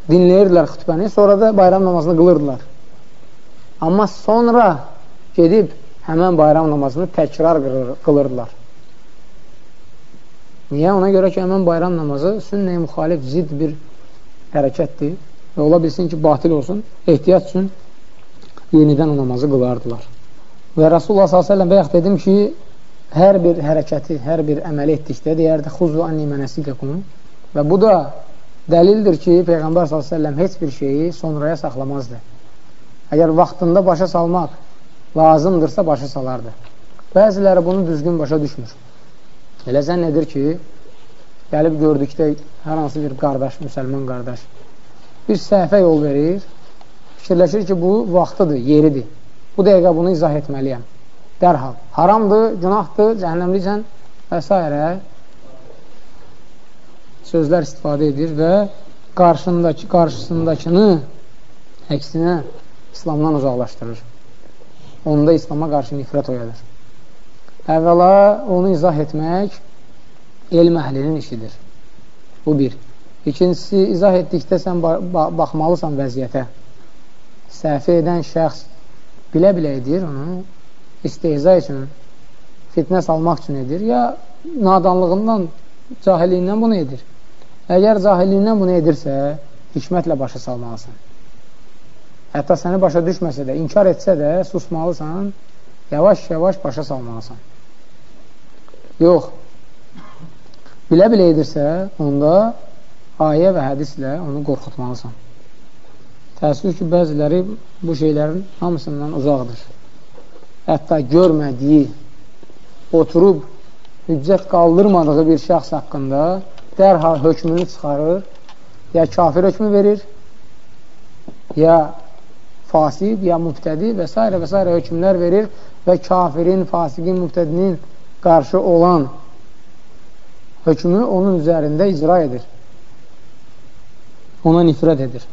dinləyirdilər xütbəni, sonra da bayram namazını qılırdılar. Amma sonra gedib həmən bayram namazını təkrar qılırdılar. Niyə? Ona görə ki, həmən bayram namazı sünnəyə müxalif zid bir hərəkətdir və ola bilsin ki, batil olsun, ehtiyat üçün yenidən o namazı qılardılar. Və Rasulullah s.ə.v bayaq dedim ki, hər bir hərəkəti, hər bir əməli etdikdə deyərdi, xuzu anni mənəsikəkum və bu da dəlildir ki, Peyğəmbər s.ə.v heç bir şeyi sonraya saxlamazdı. Əgər vaxtında başa salmaq lazımdırsa, başa salardı. Bəziləri bunu düzgün başa düşmür. Elə zənn edir ki, gəlib gördükdə hər hansı bir qardaş, müsəlman qardaş bir səhvə yol verir, fikirləşir ki, bu vaxtıdır, yeridir. Bu dəqiqə bunu izah etməliyəm dərhal. Haramdır, günahdır, cəhənnəmliksən və s. sözlər istifadə edir və qarşındakı, qarşısındakını əksinə İslamdan uzaqlaşdırır. Onda İslama qarşı nifrət oyadır. Əvvəla onu izah etmək elm əhlinin işidir. Bu bir. İkincisi, izah etdikdə sən ba ba baxmalısan vəziyyətə. Səhvi edən şəxs bilə-bilə edir onu, istehza üçün, fitnə salmaq üçün edir, ya nadanlığından, cahilliyindən bunu edir. Əgər cahilliyindən bunu edirsə, hikmətlə başa salmalısan. Hətta səni başa düşməsə də, inkar etsə də, susmalısan, yavaş-yavaş başa salmalısan. Yox, bilə-bilə edirsə, onda ayə və hədislə onu qorxutmalısan. Təəssüf ki, bəziləri bu şeylərin hamısından uzaqdır hətta görmədiyi, oturub hüccət qaldırmadığı bir şəxs haqqında dərhal hökmünü çıxarır, ya kafir hökmü verir, ya fasid, ya müftədi və s. və s. hökmlər verir və kafirin, fasiqin, müftədinin qarşı olan hökmü onun üzərində icra edir. Ona nifrət edir.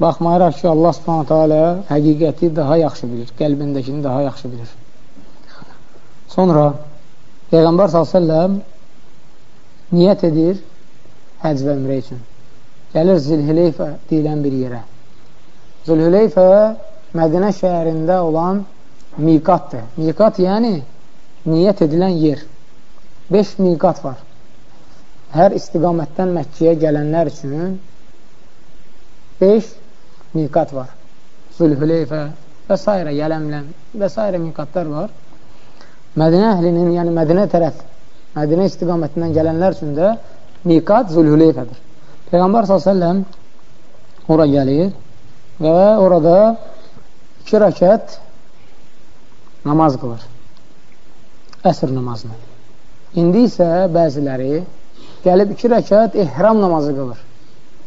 Baxmayaraq ki, Allah subhanətə alə həqiqəti daha yaxşı bilir, qəlbindəkini daha yaxşı bilir. Sonra Peyğəmbər s.ə.v niyyət edir həcc və ümrə üçün. Gəlir Zilhileyfə deyilən bir yerə. Zilhileyfə Mədinə şəhərində olan miqatdır. Miqat yəni niyyət edilən yer. 5 miqat var. Hər istiqamətdən Məkkiyə gələnlər üçün 5 miqat var. Zülhüleyfə və s. Yələmləm və s. miqatlar var. Mədinə əhlinin, yəni Mədinə tərəf Mədinə istiqamətindən gələnlər üçün də miqat Zülhüleyfədir. Peyğəmbər s.ə.v ora gəlir və orada iki rəkət namaz qılır. Əsr namazını. İndi isə bəziləri gəlib iki rəkət ehram namazı qılır.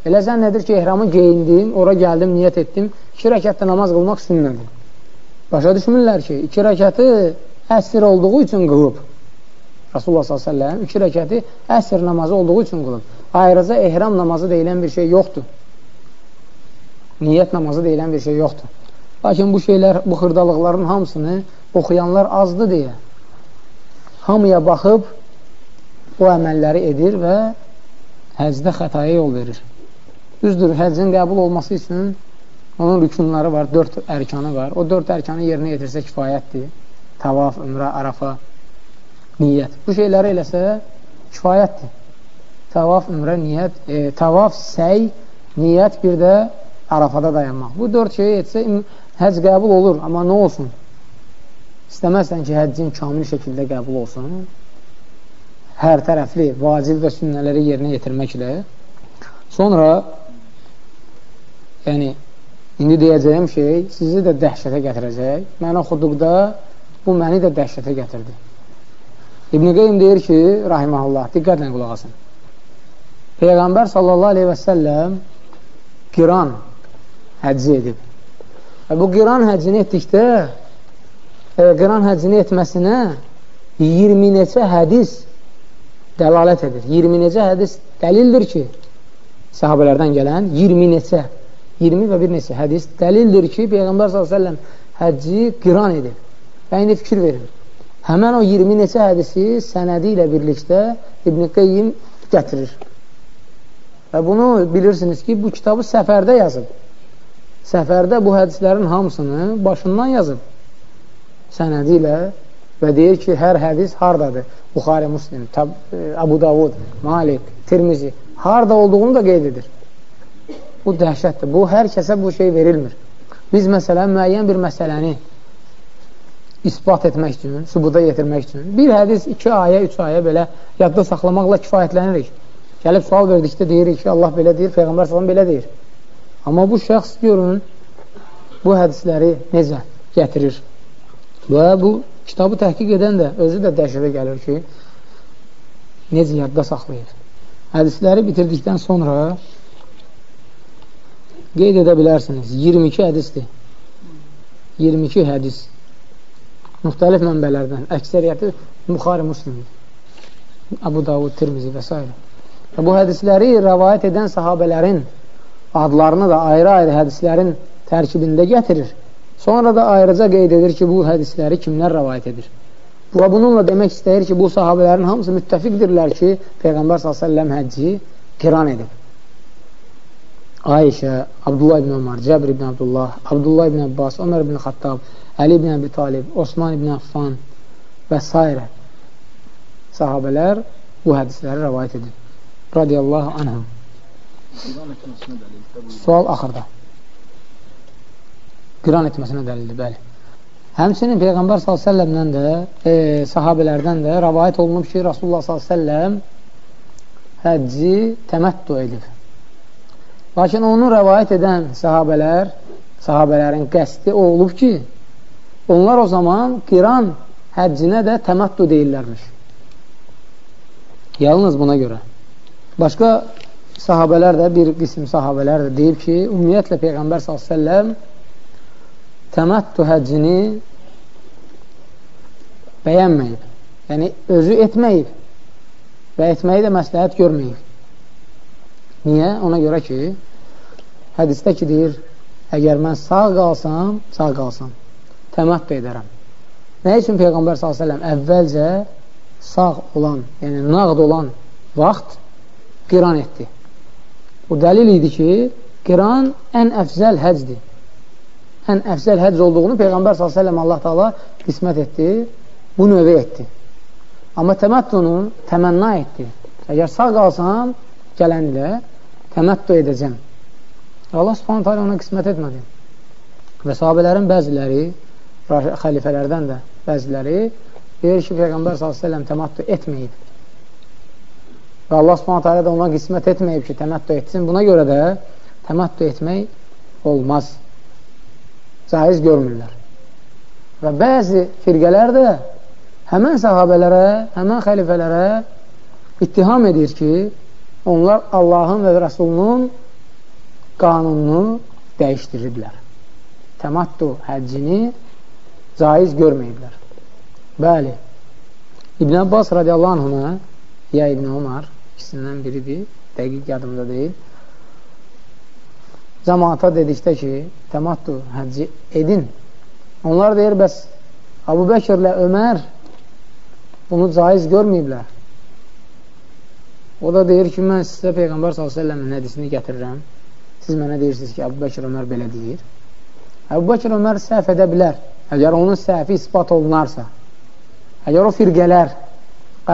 Elə zənn edir ki, ehramı geyindim, ora gəldim, niyyət etdim, iki rəkətdə namaz qılmaq sünnədir. Başa düşmürlər ki, iki rəkəti əsr olduğu üçün qılıb. Rasulullah s.ə.v iki rəkəti əsr namazı olduğu üçün qılıb. Ayrıca ehram namazı deyilən bir şey yoxdur. Niyyət namazı deyilən bir şey yoxdur. Lakin bu şeylər, bu xırdalıqların hamısını oxuyanlar azdır deyə hamıya baxıb o əməlləri edir və həcdə xətaya yol verir. Düzdür, həccin qəbul olması üçün onun rükunları var, dörd ərkanı var. O dörd ərkanı yerinə yetirsə kifayətdir. Tavaf, ümrə, arafa, niyyət. Bu şeyləri eləsə kifayətdir. Tavaf, ümrə, niyyət, e, tavaf, səy, niyyət, bir də arafada dayanmaq. Bu dörd şeyi etsə həcc qəbul olur, amma nə olsun? İstəməzsən ki, həccin kamil şəkildə qəbul olsun, hər tərəfli vacib və sünnələri yerinə yetirməklə, sonra, yəni, indi deyəcəyim şey sizi də dəhşətə gətirəcək. Mən oxuduqda bu məni də dəhşətə gətirdi. İbn-i Qeym deyir ki, rahiməhullah, diqqətlə qulaq asın. Peyğəmbər sallallahu aleyhi və səlləm qiran həcci edib. Və bu qiran həccini etdikdə e, qiran həccini etməsinə 20 neçə hədis dəlalət edir. 20 neçə hədis dəlildir ki, sahabələrdən gələn 20 neçə, 20 və bir neçə hədis dəlildir ki, Peyğəmbər s.ə.v həcci qiran edib. Və indi fikir verin. Həmən o 20 neçə hədisi sənədi ilə birlikdə İbn-i Qeyyim gətirir. Və bunu bilirsiniz ki, bu kitabı səfərdə yazıb. Səfərdə bu hədislərin hamısını başından yazıb sənədi ilə və deyir ki, hər hədis hardadır? Buxari, Muslim, e, Abu Davud, Malik, Tirmizi, harda olduğunu da qeyd edir. Bu dəhşətdir. Bu, hər kəsə bu şey verilmir. Biz, məsələn, müəyyən bir məsələni ispat etmək üçün, sübuda yetirmək üçün bir hədis, iki ayə, üç ayə belə yadda saxlamaqla kifayətlənirik. Gəlib sual verdikdə deyirik ki, Allah belə deyir, Peyğəmbər salam belə deyir. Amma bu şəxs görün, bu hədisləri necə gətirir? Və bu kitabı təhqiq edən də özü də dəhşətə gəlir ki, necə yadda saxlayır. Hədisləri bitirdikdən sonra qeyd edə bilərsiniz. 22 hədisdir. 22 hədis. Müxtəlif mənbələrdən. Əksəriyyəti Buxari Müslimdir. Abu Davud, Tirmizi və s. Və bu hədisləri rəvayət edən sahabələrin adlarını da ayrı-ayrı hədislərin tərkibində gətirir. Sonra da ayrıca qeyd edir ki, bu hədisləri kimlər rəvayət edir? Və bununla demək istəyir ki, bu sahabələrin hamısı müttəfiqdirlər ki, Peyğəmbər s.ə.v həcci qiran edib. Ayşə, Abdullah ibn Ömər, Cəbr ibn Abdullah, Abdullah ibn Abbas, Ömər ibn Xattab, Əli ibn Əbi Talib, Osman ibn Affan və s. sahabələr bu hədisləri rəvayət edir. Radiyallahu anhum. Sual axırda qiran etməsinə dəlildir, bəli. Həmçinin Peyğəmbər s.ə.v-dən də, e, sahabələrdən də rəvayət olunub ki, Rasulullah s.ə.v həcci təməttu edib. Lakin onu rəvayət edən sahabələr, sahabələrin qəsdi o olub ki, onlar o zaman qiran həccinə də təməttu deyirlərmiş. Yalnız buna görə. Başqa sahabələr də, bir qism sahabələr də deyib ki, ümumiyyətlə Peyğəmbər s.ə.v təməttu həccini bəyənməyib. Yəni, özü etməyib və etməyi də məsləhət görməyib. Niyə? Ona görə ki, hədisdə ki, deyir, əgər mən sağ qalsam, sağ qalsam, təməttu edərəm. Nə üçün Peyğəmbər s.ə.v əvvəlcə sağ olan, yəni nağd olan vaxt qiran etdi. O dəlil idi ki, qiran ən əfzəl həcdir ən əfzəl həcc olduğunu Peyğəmbər s.ə.v Allah Taala qismət etdi, bu növə etdi. Amma təməttunu təmənna etdi. Əgər sağ qalsam, gələn ilə təməttu edəcəm. Allah subhanət hala ona qismət etmədi. Və sahabələrin bəziləri, xəlifələrdən də bəziləri deyir ki, Peyğəmbər s.ə.v təməttu etməyib. Və Allah subhanətə alə də ona qismət etməyib ki, təməttü etsin. Buna görə də təməttü etmək olmaz. Caiz görmürlər. Və bəzi firqələr də həmən sahabələrə, həmən xəlifələrə ittiham edir ki, onlar Allahın və Rəsulunun qanununu dəyişdiriblər. Təmattu həccini caiz görməyiblər. Bəli, İbn Abbas radiyallahu anhuna ya İbn Umar ikisindən biridir, dəqiq yadımda deyil. Cəmaata dedikdə ki, təmattu həcci edin. Onlar deyir, bəs Abu Bəkirlə Ömər bunu caiz görməyiblər. O da deyir ki, mən sizə Peyğəmbər s.ə.v-in hədisini gətirirəm. Siz mənə deyirsiniz ki, Əbu Bəkir Ömər belə deyir. Əbu Bəkir Ömər səhv edə bilər. Əgər onun səhvi ispat olunarsa, əgər o firqələr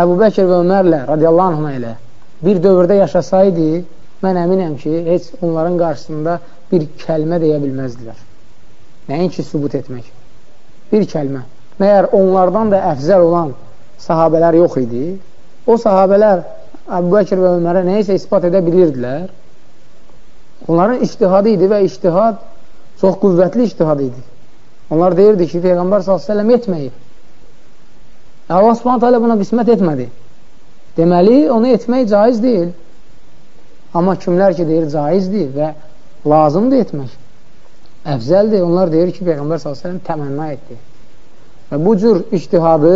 Əbu Bəkir və Ömərlə, radiyallahu anhına ilə bir dövrdə yaşasaydı, mən əminəm ki, heç onların qarşısında bir kəlmə deyə bilməzdilər. Nəinki sübut etmək. Bir kəlmə. Məyər onlardan da əfzəl olan sahabələr yox idi. O sahabələr Əbu Bəkir və Ömərə nəyisə ispat edə bilirdilər. Onların iştihadı idi və iştihad çox qüvvətli iştihad idi. Onlar deyirdi ki, Peyğəmbər s.ə.v etməyib. Allah subhanət buna qismət etmədi. Deməli, onu etmək caiz deyil. Amma kimlər ki, deyir caizdir və lazımdır etmək. Əfzəldir. Onlar deyir ki, Peyğəmbər s.ə.v təmənna etdi. Və bu cür iştihadı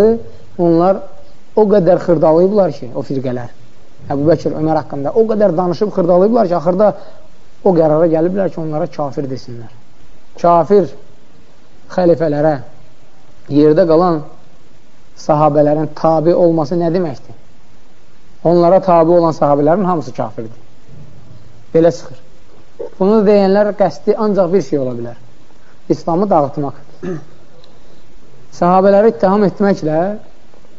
onlar o qədər xırdalayıblar ki, o firqələr. Əbu Bəkir, Ömər haqqında o qədər danışıb xırdalayıblar ki, axırda o qərara gəliblər ki, onlara kafir desinlər. Kafir xəlifələrə yerdə qalan sahabələrin tabi olması nə deməkdir? Onlara tabi olan sahabələrin hamısı kafirdir. Belə çıxır. Bunu deyənlər qəsdi ancaq bir şey ola bilər. İslamı dağıtmaq. Sahabələri ittiham etməklə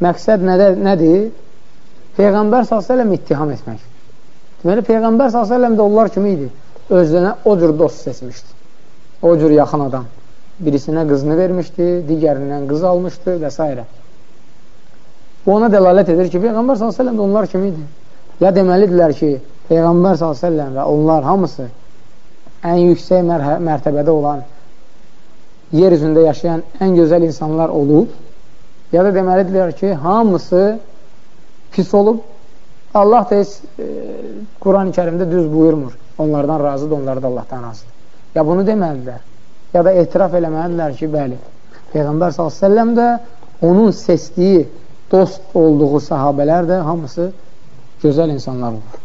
məqsəd nədə, nədir? Peyğəmbər s.ə.v ittiham etmək. Deməli, Peyğəmbər s.ə.v də onlar kimi idi özünə o cür dost seçmişdi. O cür yaxın adam. Birisinə qızını vermişdi, digərindən qız almışdı və s. Bu ona dəlalət edir ki, Peyğəmbər s.ə.v də onlar kimi idi. Ya deməlidirlər ki, Peyğəmbər s.ə.v və onlar hamısı ən yüksək mər mərtəbədə olan yer üzündə yaşayan ən gözəl insanlar olub, ya da deməlidirlər ki, hamısı pis olub, Allah da heç e, Quran-ı kərimdə düz buyurmur onlardan razıdır, onlar da Allahdan razıdır. Ya bunu deməlilər, ya da etiraf eləməlidirlər ki, bəli, Peyğəmbər s.ə.v də onun seçdiyi, dost olduğu sahabələr də hamısı gözəl insanlar olur.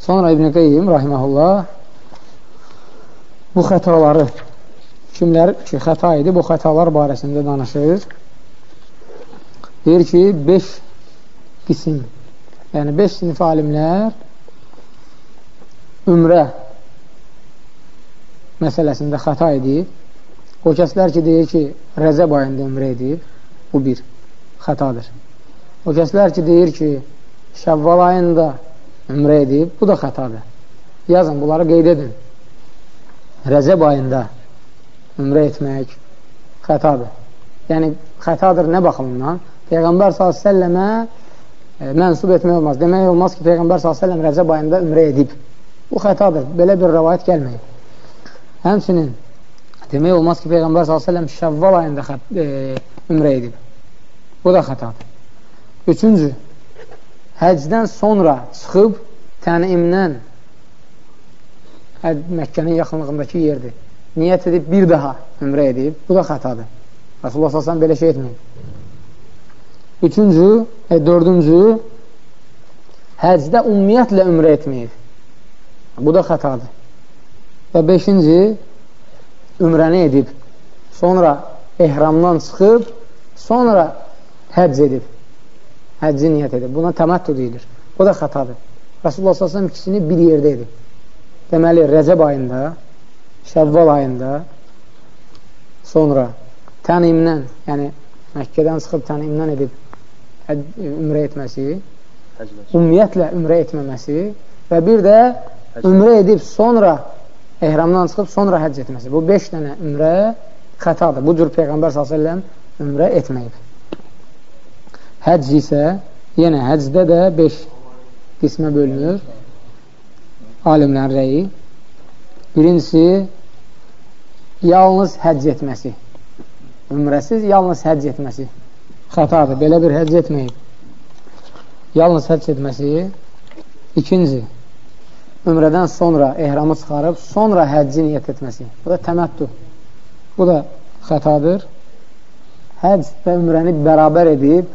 Sonra İbn-i Qeyyim, rahiməhullah, bu xətaları, kimlər ki, xəta idi, bu xətalar barəsində danışır. Deyir ki, 5 qisim, yəni 5 sinif alimlər ümrə məsələsində xəta edib. O kəslər ki, deyir ki, rəzəb ayında ümrə edib, bu bir xətadır. O kəslər ki, deyir ki, şəvval ayında ümrə edib, bu da xətadır. Yazın, bunları qeyd edin. Rəzəb ayında ümrə etmək xətadır. Yəni, xətadır nə baxımından? Peyğəmbər s.ə.və mənsub etmək olmaz. Demək olmaz ki, Peyğəmbər s.ə.v rəzəb ayında ümrə edib. Bu xətadır. Belə bir rəvayət gəlməyib. Həmsinin demək olmaz ki, Peyğəmbər s.ə.v şəvval ayında xət, e, ümrə edib. Bu da xətadır. Üçüncü, həcdən sonra çıxıb tənimdən Məkkənin yaxınlığındakı yerdir. Niyyət edib bir daha ümrə edib. Bu da xətadır. Rasulullah s.ə.v belə şey etməyib. Üçüncü, e, dördüncü, həcdə ümumiyyətlə ümrə etməyib. Bu da xətadır. Və beşinci, ümrəni edib, sonra ehramdan çıxıb, sonra həcc edib, həcci niyyət edib. Buna təməttu deyilir. Bu da xətadır. Rasulullah s.ə.v ikisini bir yerdə edib. Deməli, Rəcəb ayında, Şəvval ayında, sonra tənimdən, yəni Məkkədən çıxıb tənimdən edib ümrə etməsi, ümumiyyətlə ümrə etməməsi və bir də ümrə edib sonra ehramdan çıxıb sonra həcc etməsi. Bu 5 dənə ümrə xətadır. Bu cür Peyğəmbər s.ə.v ümrə etməyib. Həcc isə yenə həccdə də 5 qismə bölünür. Alimlərin rəyi. Birincisi, yalnız həcc etməsi. Ümrəsiz yalnız həcc etməsi. Xətadır, belə bir həcc etməyib. Yalnız həcc etməsi. İkinci, ümrədən sonra ehramı çıxarıb, sonra həcci niyyət etməsi. Bu da təməttü. Bu da xətadır. Həcc və ümrəni bərabər edib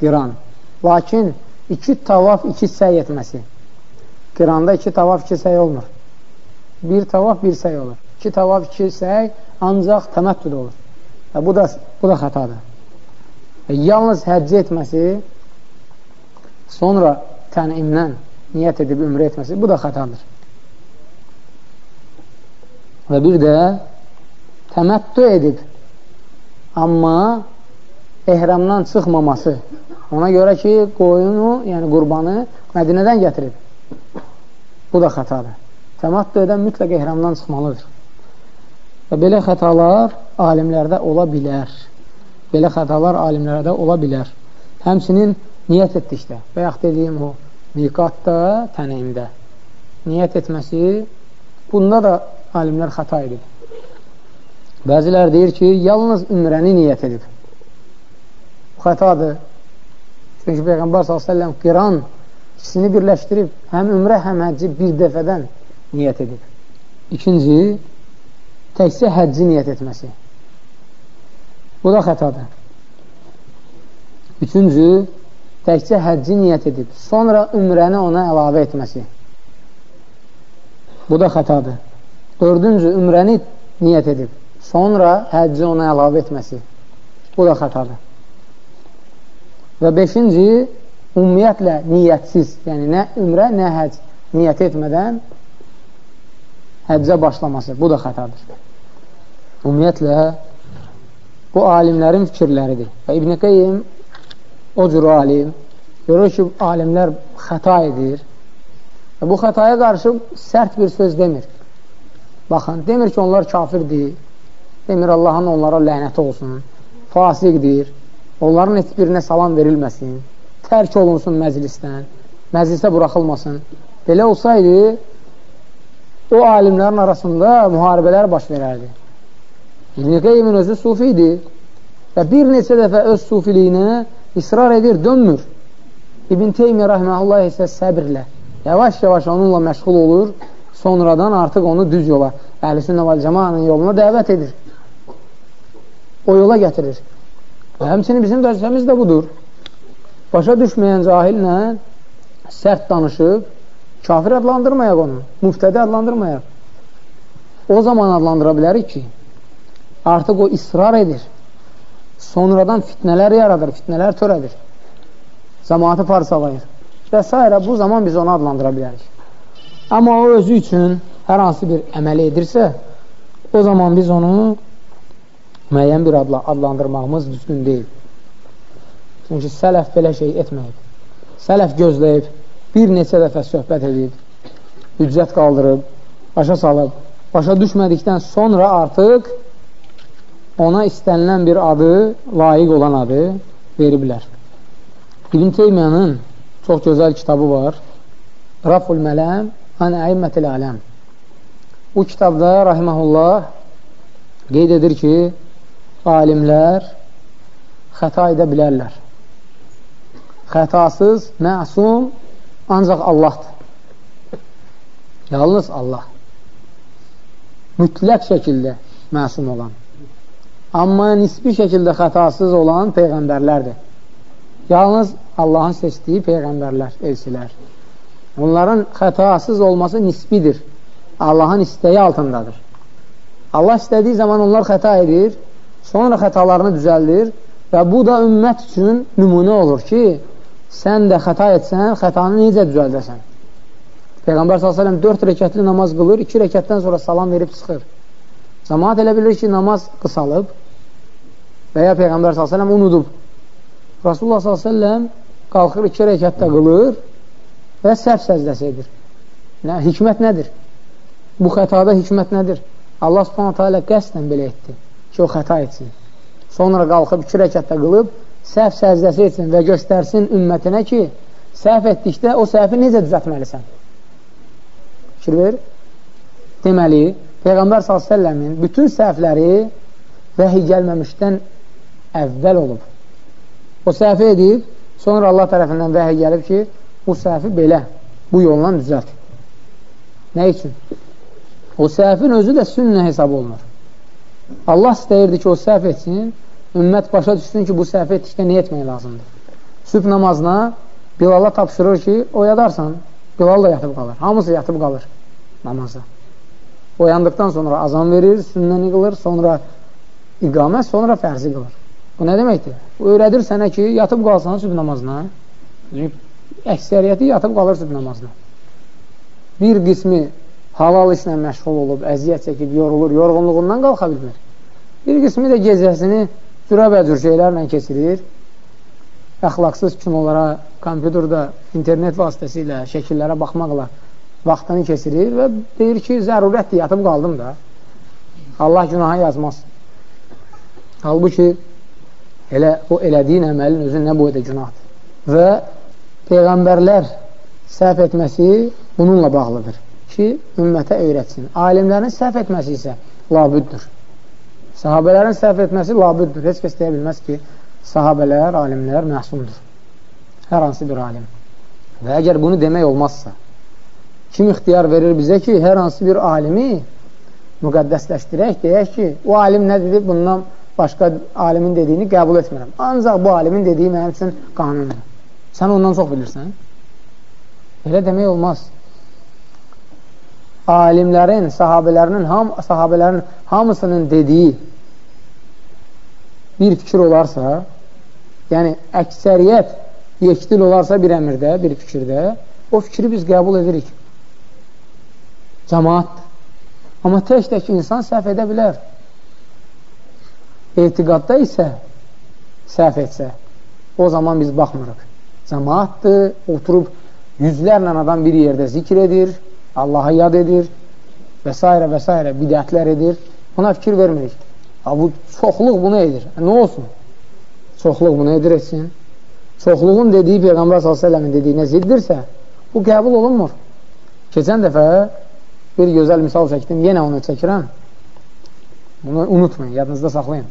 qiran. Lakin iki tavaf, iki səy etməsi. Qiranda iki tavaf, iki səy olmur. Bir tavaf, bir səy olur. İki tavaf, iki səy ancaq təməttüd olur. Və bu da, bu da xətadır. Və yalnız həcc etməsi sonra tənimdən niyyət edib ümrə etməsi, bu da xətadır. Və bir də təməttü edib, amma ehramdan çıxmaması, ona görə ki, qoyunu, yəni qurbanı Mədinədən gətirib. Bu da xətadır. Təməttü edən mütləq ehramdan çıxmalıdır. Və belə xətalar alimlərdə ola bilər. Belə xətalar alimlərdə ola bilər. Həmsinin niyyət etdikdə yaxud dediyim o miqatda, təneyimdə niyyət etməsi, bunda da alimlər xata edib. Bəzilər deyir ki, yalnız ümrəni niyyət edib. Bu xətadır. Çünki Peyğəmbər s.ə.v qiran ikisini birləşdirib, həm ümrə, həm həcci bir dəfədən niyyət edib. İkinci, təkcə həcci niyyət etməsi. Bu da xətadır. Üçüncü, təkcə həcci niyyət edib, sonra ümrəni ona əlavə etməsi. Bu da xətadır. Dördüncü, ümrəni niyyət edib, sonra həcci ona əlavə etməsi. Bu da xətadır. Və beşinci, ümumiyyətlə niyyətsiz, yəni nə ümrə, nə həcc niyyət etmədən həccə başlaması. Bu da xətadır. Ümumiyyətlə, bu alimlərin fikirləridir. Və İbn-i Qeym o cür alim görür ki, alimlər xəta edir və bu xətaya qarşı sərt bir söz demir. Baxın, demir ki, onlar kafirdir, demir Allahın onlara lənəti olsun, fasiqdir, onların heç birinə salam verilməsin, tərk olunsun məclisdən, məclisə buraxılmasın. Belə olsaydı, o alimlərin arasında müharibələr baş verərdi. İbn-i Qeymin özü sufi idi və bir neçə dəfə öz sufiliyinə israr edir, dönmür. İbn Teymiyyə rəhməhullah isə səbirlə, yavaş-yavaş onunla məşğul olur, sonradan artıq onu düz yola, əhl-i və cəmanın yoluna dəvət edir. O yola gətirir. Və həmçinin bizim vəzifəmiz də budur. Başa düşməyən cahillə sərt danışıb, kafir adlandırmayaq onu, müftədə adlandırmayaq. O zaman adlandıra bilərik ki, artıq o israr edir sonradan fitnələr yaradır, fitnələr törədir. Cəmaatı parçalayır və s. Bu zaman biz onu adlandıra bilərik. Amma o özü üçün hər hansı bir əməli edirsə, o zaman biz onu müəyyən bir adla adlandırmağımız düzgün deyil. Çünki sələf belə şey etməyib. Sələf gözləyib, bir neçə dəfə söhbət edib, hüccət qaldırıb, başa salıb, başa düşmədikdən sonra artıq ona istənilən bir adı, layiq olan adı veriblər. İbn Teymiyanın çox gözəl kitabı var. Raful Mələm An Əimmətil Ələm. Bu kitabda rahiməhullah qeyd edir ki, alimlər xəta edə bilərlər. Xətasız, məsum ancaq Allahdır. Yalnız Allah. Mütləq şəkildə məsum olan. Amma nisbi şəkildə xətasız olan peyğəmbərlərdir. Yalnız Allahın seçdiyi peyğəmbərlər, elçilər. Onların xətasız olması nisbidir. Allahın istəyi altındadır. Allah istədiyi zaman onlar xəta edir, sonra xətalarını düzəldir və bu da ümmət üçün nümunə olur ki, sən də xəta etsən, xətanı necə düzəldəsən? Peyğəmbər s.ə.v 4 rəkətli namaz qılır, 2 rəkətdən sonra salam verib çıxır. Cəmaat elə bilir ki, namaz qısalıb və ya Peyğəmbər s.ə.v unudub. Rasulullah s.ə.v qalxır iki rəkətdə qılır və səhv səzdəsi edir. Nə, hikmət nədir? Bu xətada hikmət nədir? Allah subhanətə alə qəsdən belə etdi ki, o xəta etsin. Sonra qalxıb iki rəkətdə qılıb səhv səzdəsi etsin və göstərsin ümmətinə ki, səhv etdikdə o səhvi necə düzətməlisən? Fikir ver. Deməli, Peyğəmbər s.ə.v-in bütün səhvləri vəhiy gəlməmişdən əvvəl olub. O səhvi edib, sonra Allah tərəfindən vəhiy gəlib ki, bu səhvi belə, bu yolla düzəlt. Nə üçün? O səhvin özü də sünnə hesab olunur. Allah istəyirdi ki, o səhv etsin, ümmət başa düşsün ki, bu səhv etdikdə nə etmək lazımdır? Sübh namazına Bilala tapşırır ki, oyadarsan, Bilal da yatıb qalır. Hamısı yatıb qalır namazda. Oyandıqdan sonra azan verir, sünnəni qılır, sonra iqamət, sonra fərzi qılır. Bu nə deməkdir? Bu öyrədir sənə ki, yatıb qalsan sübh namazına. Əksəriyyəti yatıb qalır sübh namazına. Bir qismi halal işlə məşğul olub, əziyyət çəkib, yorulur, yorğunluğundan qalxa bilmir. Bir qismi də gecəsini cürəbəcür şeylərlə keçirir. Əxlaqsız kinolara, kompüterdə, internet vasitəsilə, şəkillərə baxmaqla vaxtını keçirir və deyir ki, zərurətdir, yatıb qaldım da. Allah günaha yazmaz. Halbuki elə o elədiyin əməlin özü nə boyda günahdır. Və Peyğəmbərlər səhv etməsi bununla bağlıdır ki, ümmətə öyrətsin. Alimlərin səhv etməsi isə labüddür. Sahabələrin səhv etməsi labüddür. Heç kəs deyə bilməz ki, sahabələr, alimlər məsumdur. Hər hansı bir alim. Və əgər bunu demək olmazsa, kim ixtiyar verir bizə ki, hər hansı bir alimi müqəddəsləşdirək, deyək ki, o alim nə dedi, bundan başqa alimin dediyini qəbul etmirəm. Ancaq bu alimin dediyi mənim üçün qanundur. Sən ondan çox bilirsən. Belə demək olmaz. Alimlərin, sahabələrinin, ham, sahabələrin hamısının dediyi bir fikir olarsa, yəni əksəriyyət yekdil olarsa bir əmirdə, bir fikirdə, o fikri biz qəbul edirik. Cəmaatdır. Amma tək-tək insan səhv edə bilər. Etiqadda isə səhv etsə, o zaman biz baxmırıq. Cəmaatdır, oturub yüzlərlə adam bir yerdə zikr edir, Allaha yad edir və s. və s. bidətlər edir. Buna fikir vermirik. Ha, bu çoxluq bunu edir. E, nə olsun? Çoxluq bunu edir etsin. Çoxluğun dediyi Peyğəmbər s.ə.v-in dediyinə ziddirsə, bu qəbul olunmur. Keçən dəfə bir gözəl misal çəkdim, yenə onu çəkirəm. Bunu unutmayın, yadınızda saxlayın.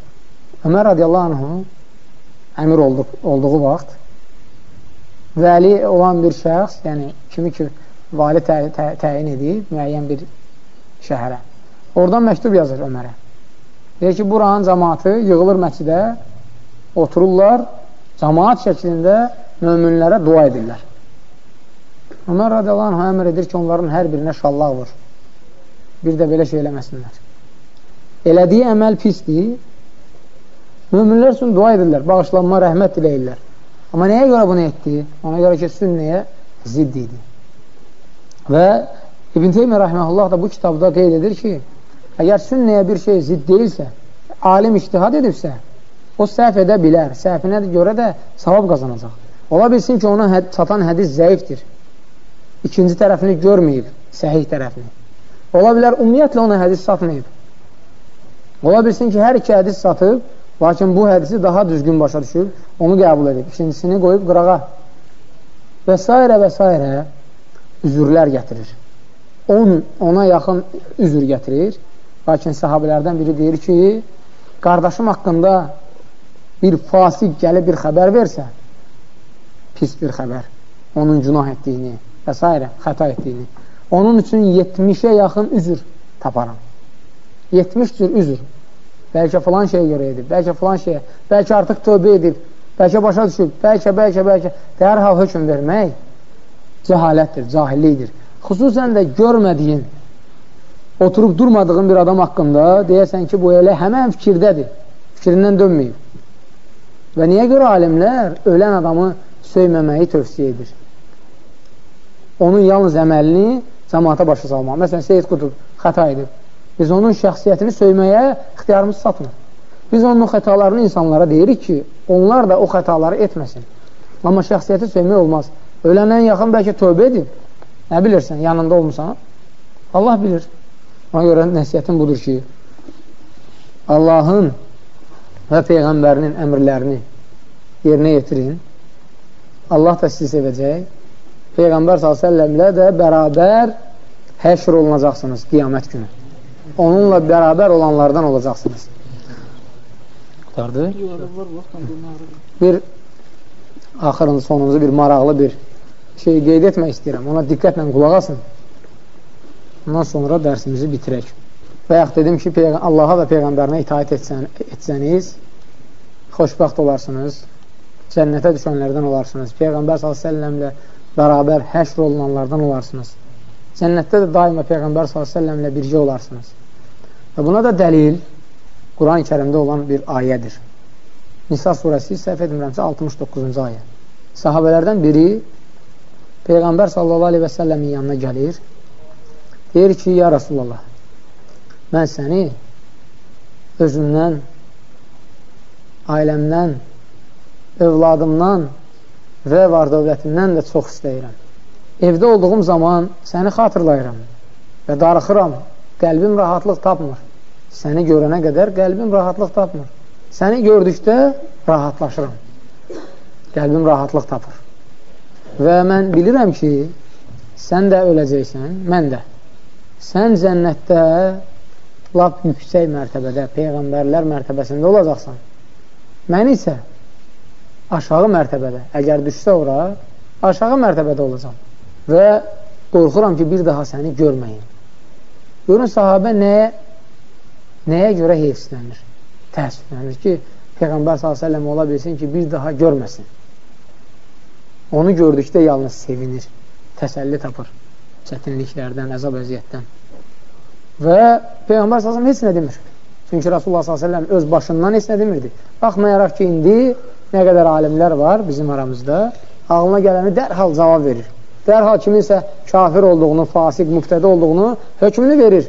Ömər radiyallahu anhu əmir oldu, olduğu vaxt vəli olan bir şəxs, yəni kimi ki, vali təyin tə, tə, edib müəyyən bir şəhərə. Oradan məktub yazır Ömərə. Deyir ki, buranın cəmatı yığılır məscidə, otururlar, cəmaat şəklində möminlərə dua edirlər. Ömər radiyallahu anh əmr edir ki, onların hər birinə şallaq vur. Bir də belə şey eləməsinlər. Elədiyi əməl pisdir. Möminlər üçün dua edirlər, bağışlanma, rəhmət diləyirlər. Amma nəyə görə bunu etdi? Ona görə ki, sünnəyə zidd idi. Və İbn Teymiyyə rəhməhullah da bu kitabda qeyd edir ki, Əgər sünnəyə bir şey zidd deyilsə, alim iştihad edibsə, o səhv edə bilər. Səhvinə görə də savab qazanacaq. Ola bilsin ki, ona həd çatan hədis zəifdir. İkinci tərəfini görməyib, səhih tərəfini. Ola bilər, ümumiyyətlə ona hədis satmayıb. Ola bilsin ki, hər iki hədis satıb, lakin bu hədisi daha düzgün başa düşüb, onu qəbul edib, ikincisini qoyub qırağa və s. və s. üzürlər gətirir. 10 ona yaxın üzür gətirir Lakin sahabələrdən biri deyir ki, qardaşım haqqında bir fasik gəlib bir xəbər versə, pis bir xəbər, onun günah etdiyini və s. xəta etdiyini, onun üçün 70-ə yaxın üzür taparam. 70 cür üzür. Bəlkə filan şeyə görə edib, bəlkə filan şeyə, bəlkə artıq tövbə edib, bəlkə başa düşüb, bəlkə, bəlkə, bəlkə dərhal hökm vermək cəhalətdir, cahillikdir. Xüsusən də görmədiyin oturub durmadığın bir adam haqqında deyəsən ki, bu elə həmən fikirdədir, fikrindən dönməyib. Və niyə görə alimlər ölən adamı söyməməyi tövsiyə edir? Onun yalnız əməlini cəmaata başa salmaq. Məsələn, Seyyid Qutub xəta edib. Biz onun şəxsiyyətini söyməyə ixtiyarımız satmır. Biz onun xətalarını insanlara deyirik ki, onlar da o xətaları etməsin. Amma şəxsiyyəti söymək olmaz. Ölənən yaxın bəlkə tövbə edib. Nə bilirsən, yanında olmuşsan? Allah bilir. Ona görə nəsiyyətim budur ki, Allahın və Peyğəmbərinin əmrlərini yerinə yetirin. Allah da sizi sevəcək Peyğəmbər s.ə.v ilə də bərabər həşr olunacaqsınız qiyamət günü. Onunla bərabər olanlardan olacaqsınız. Qutardı? Bir axırıncı, sonuncu bir maraqlı bir şey qeyd etmək istəyirəm. Ona diqqətlə qulaq asın. Ondan sonra dərsimizi bitirək. Və yaxud dedim ki, Allaha və Peyğəmbərinə itaət etsən, etsəniz, xoşbəxt olarsınız, cənnətə düşənlərdən olarsınız. Peyğəmbər s.ə.v ilə bərabər həşr olunanlardan olarsınız. Cənnətdə də daima Peyğəmbər s.ə.v ilə bircə olarsınız. Və buna da dəlil Quran-ı kərimdə olan bir ayədir. Nisa surəsi səhv etmirəmsə 69-cu ayə. Sahabələrdən biri Peyğəmbər səlləmin yanına gəlir. Deyir ki, ya Rasulallah, mən səni özümdən, ailəmdən, övladımdan və var dövlətimdən də çox istəyirəm. Evdə olduğum zaman səni xatırlayıram və darıxıram, qəlbim rahatlıq tapmır. Səni görənə qədər qəlbim rahatlıq tapmır. Səni gördükdə rahatlaşıram. Qəlbim rahatlıq tapır. Və mən bilirəm ki, sən də öləcəksən, mən də. Sən cənnətdə lap yüksək mərtəbədə, Peyğəmbərlər mərtəbəsində olacaqsan. Mən isə aşağı mərtəbədə, əgər düşsə ora, aşağı mərtəbədə olacam. Və qorxuram ki, bir daha səni görməyin. Görün, sahabə nəyə, nəyə görə heyfslənir? Təəssüflənir ki, Peyğəmbər s.ə.v ola bilsin ki, bir daha görməsin. Onu gördükdə yalnız sevinir, təsəlli tapır çətinliklərdən, əzab əziyyətdən. Və Peyğəmbər s.ə.v heç nə demir. Çünki Rasulullah s.ə.v öz başından heç nə demirdi. Baxmayaraq ki, indi nə qədər alimlər var bizim aramızda, ağlına gələni dərhal cavab verir. Dərhal kiminsə kafir olduğunu, fasik, müftədə olduğunu hökmünü verir.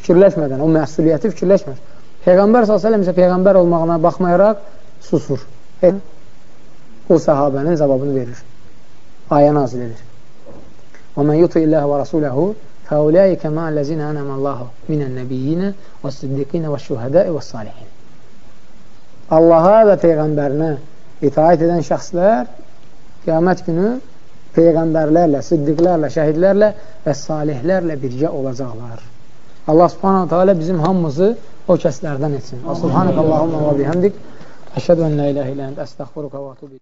Fikirləşmədən, o məsuliyyəti fikirləşmir. Peyğəmbər s.ə.v isə Peyğəmbər olmağına baxmayaraq susur. O səhabənin cavabını verir. Ayə nazil edir. وَمَنْ يُطِعِ اللّٰهَ وَرَسُولَهُ فَاُولَٰئِكَ مَا الَّذِينَ أَنَمَ اللّٰهُ مِنَ النَّبِيِّينَ وَالصِّدِّقِينَ وَالشُّهَدَاءِ وَالصَّالِحِينَ Allaha və Peyğəmbərinə itaət edən şəxslər qiyamət günü Peyğəmbərlərlə, siddiqlərlə, şəhidlərlə və salihlərlə birgə olacaqlar. Allah subhanahu teala bizim hamımızı o kəslərdən etsin. Subhanəkallahumma və bihamdik. Əşhədu ən la iləhə ilə əndə əstəxfiruka və atubu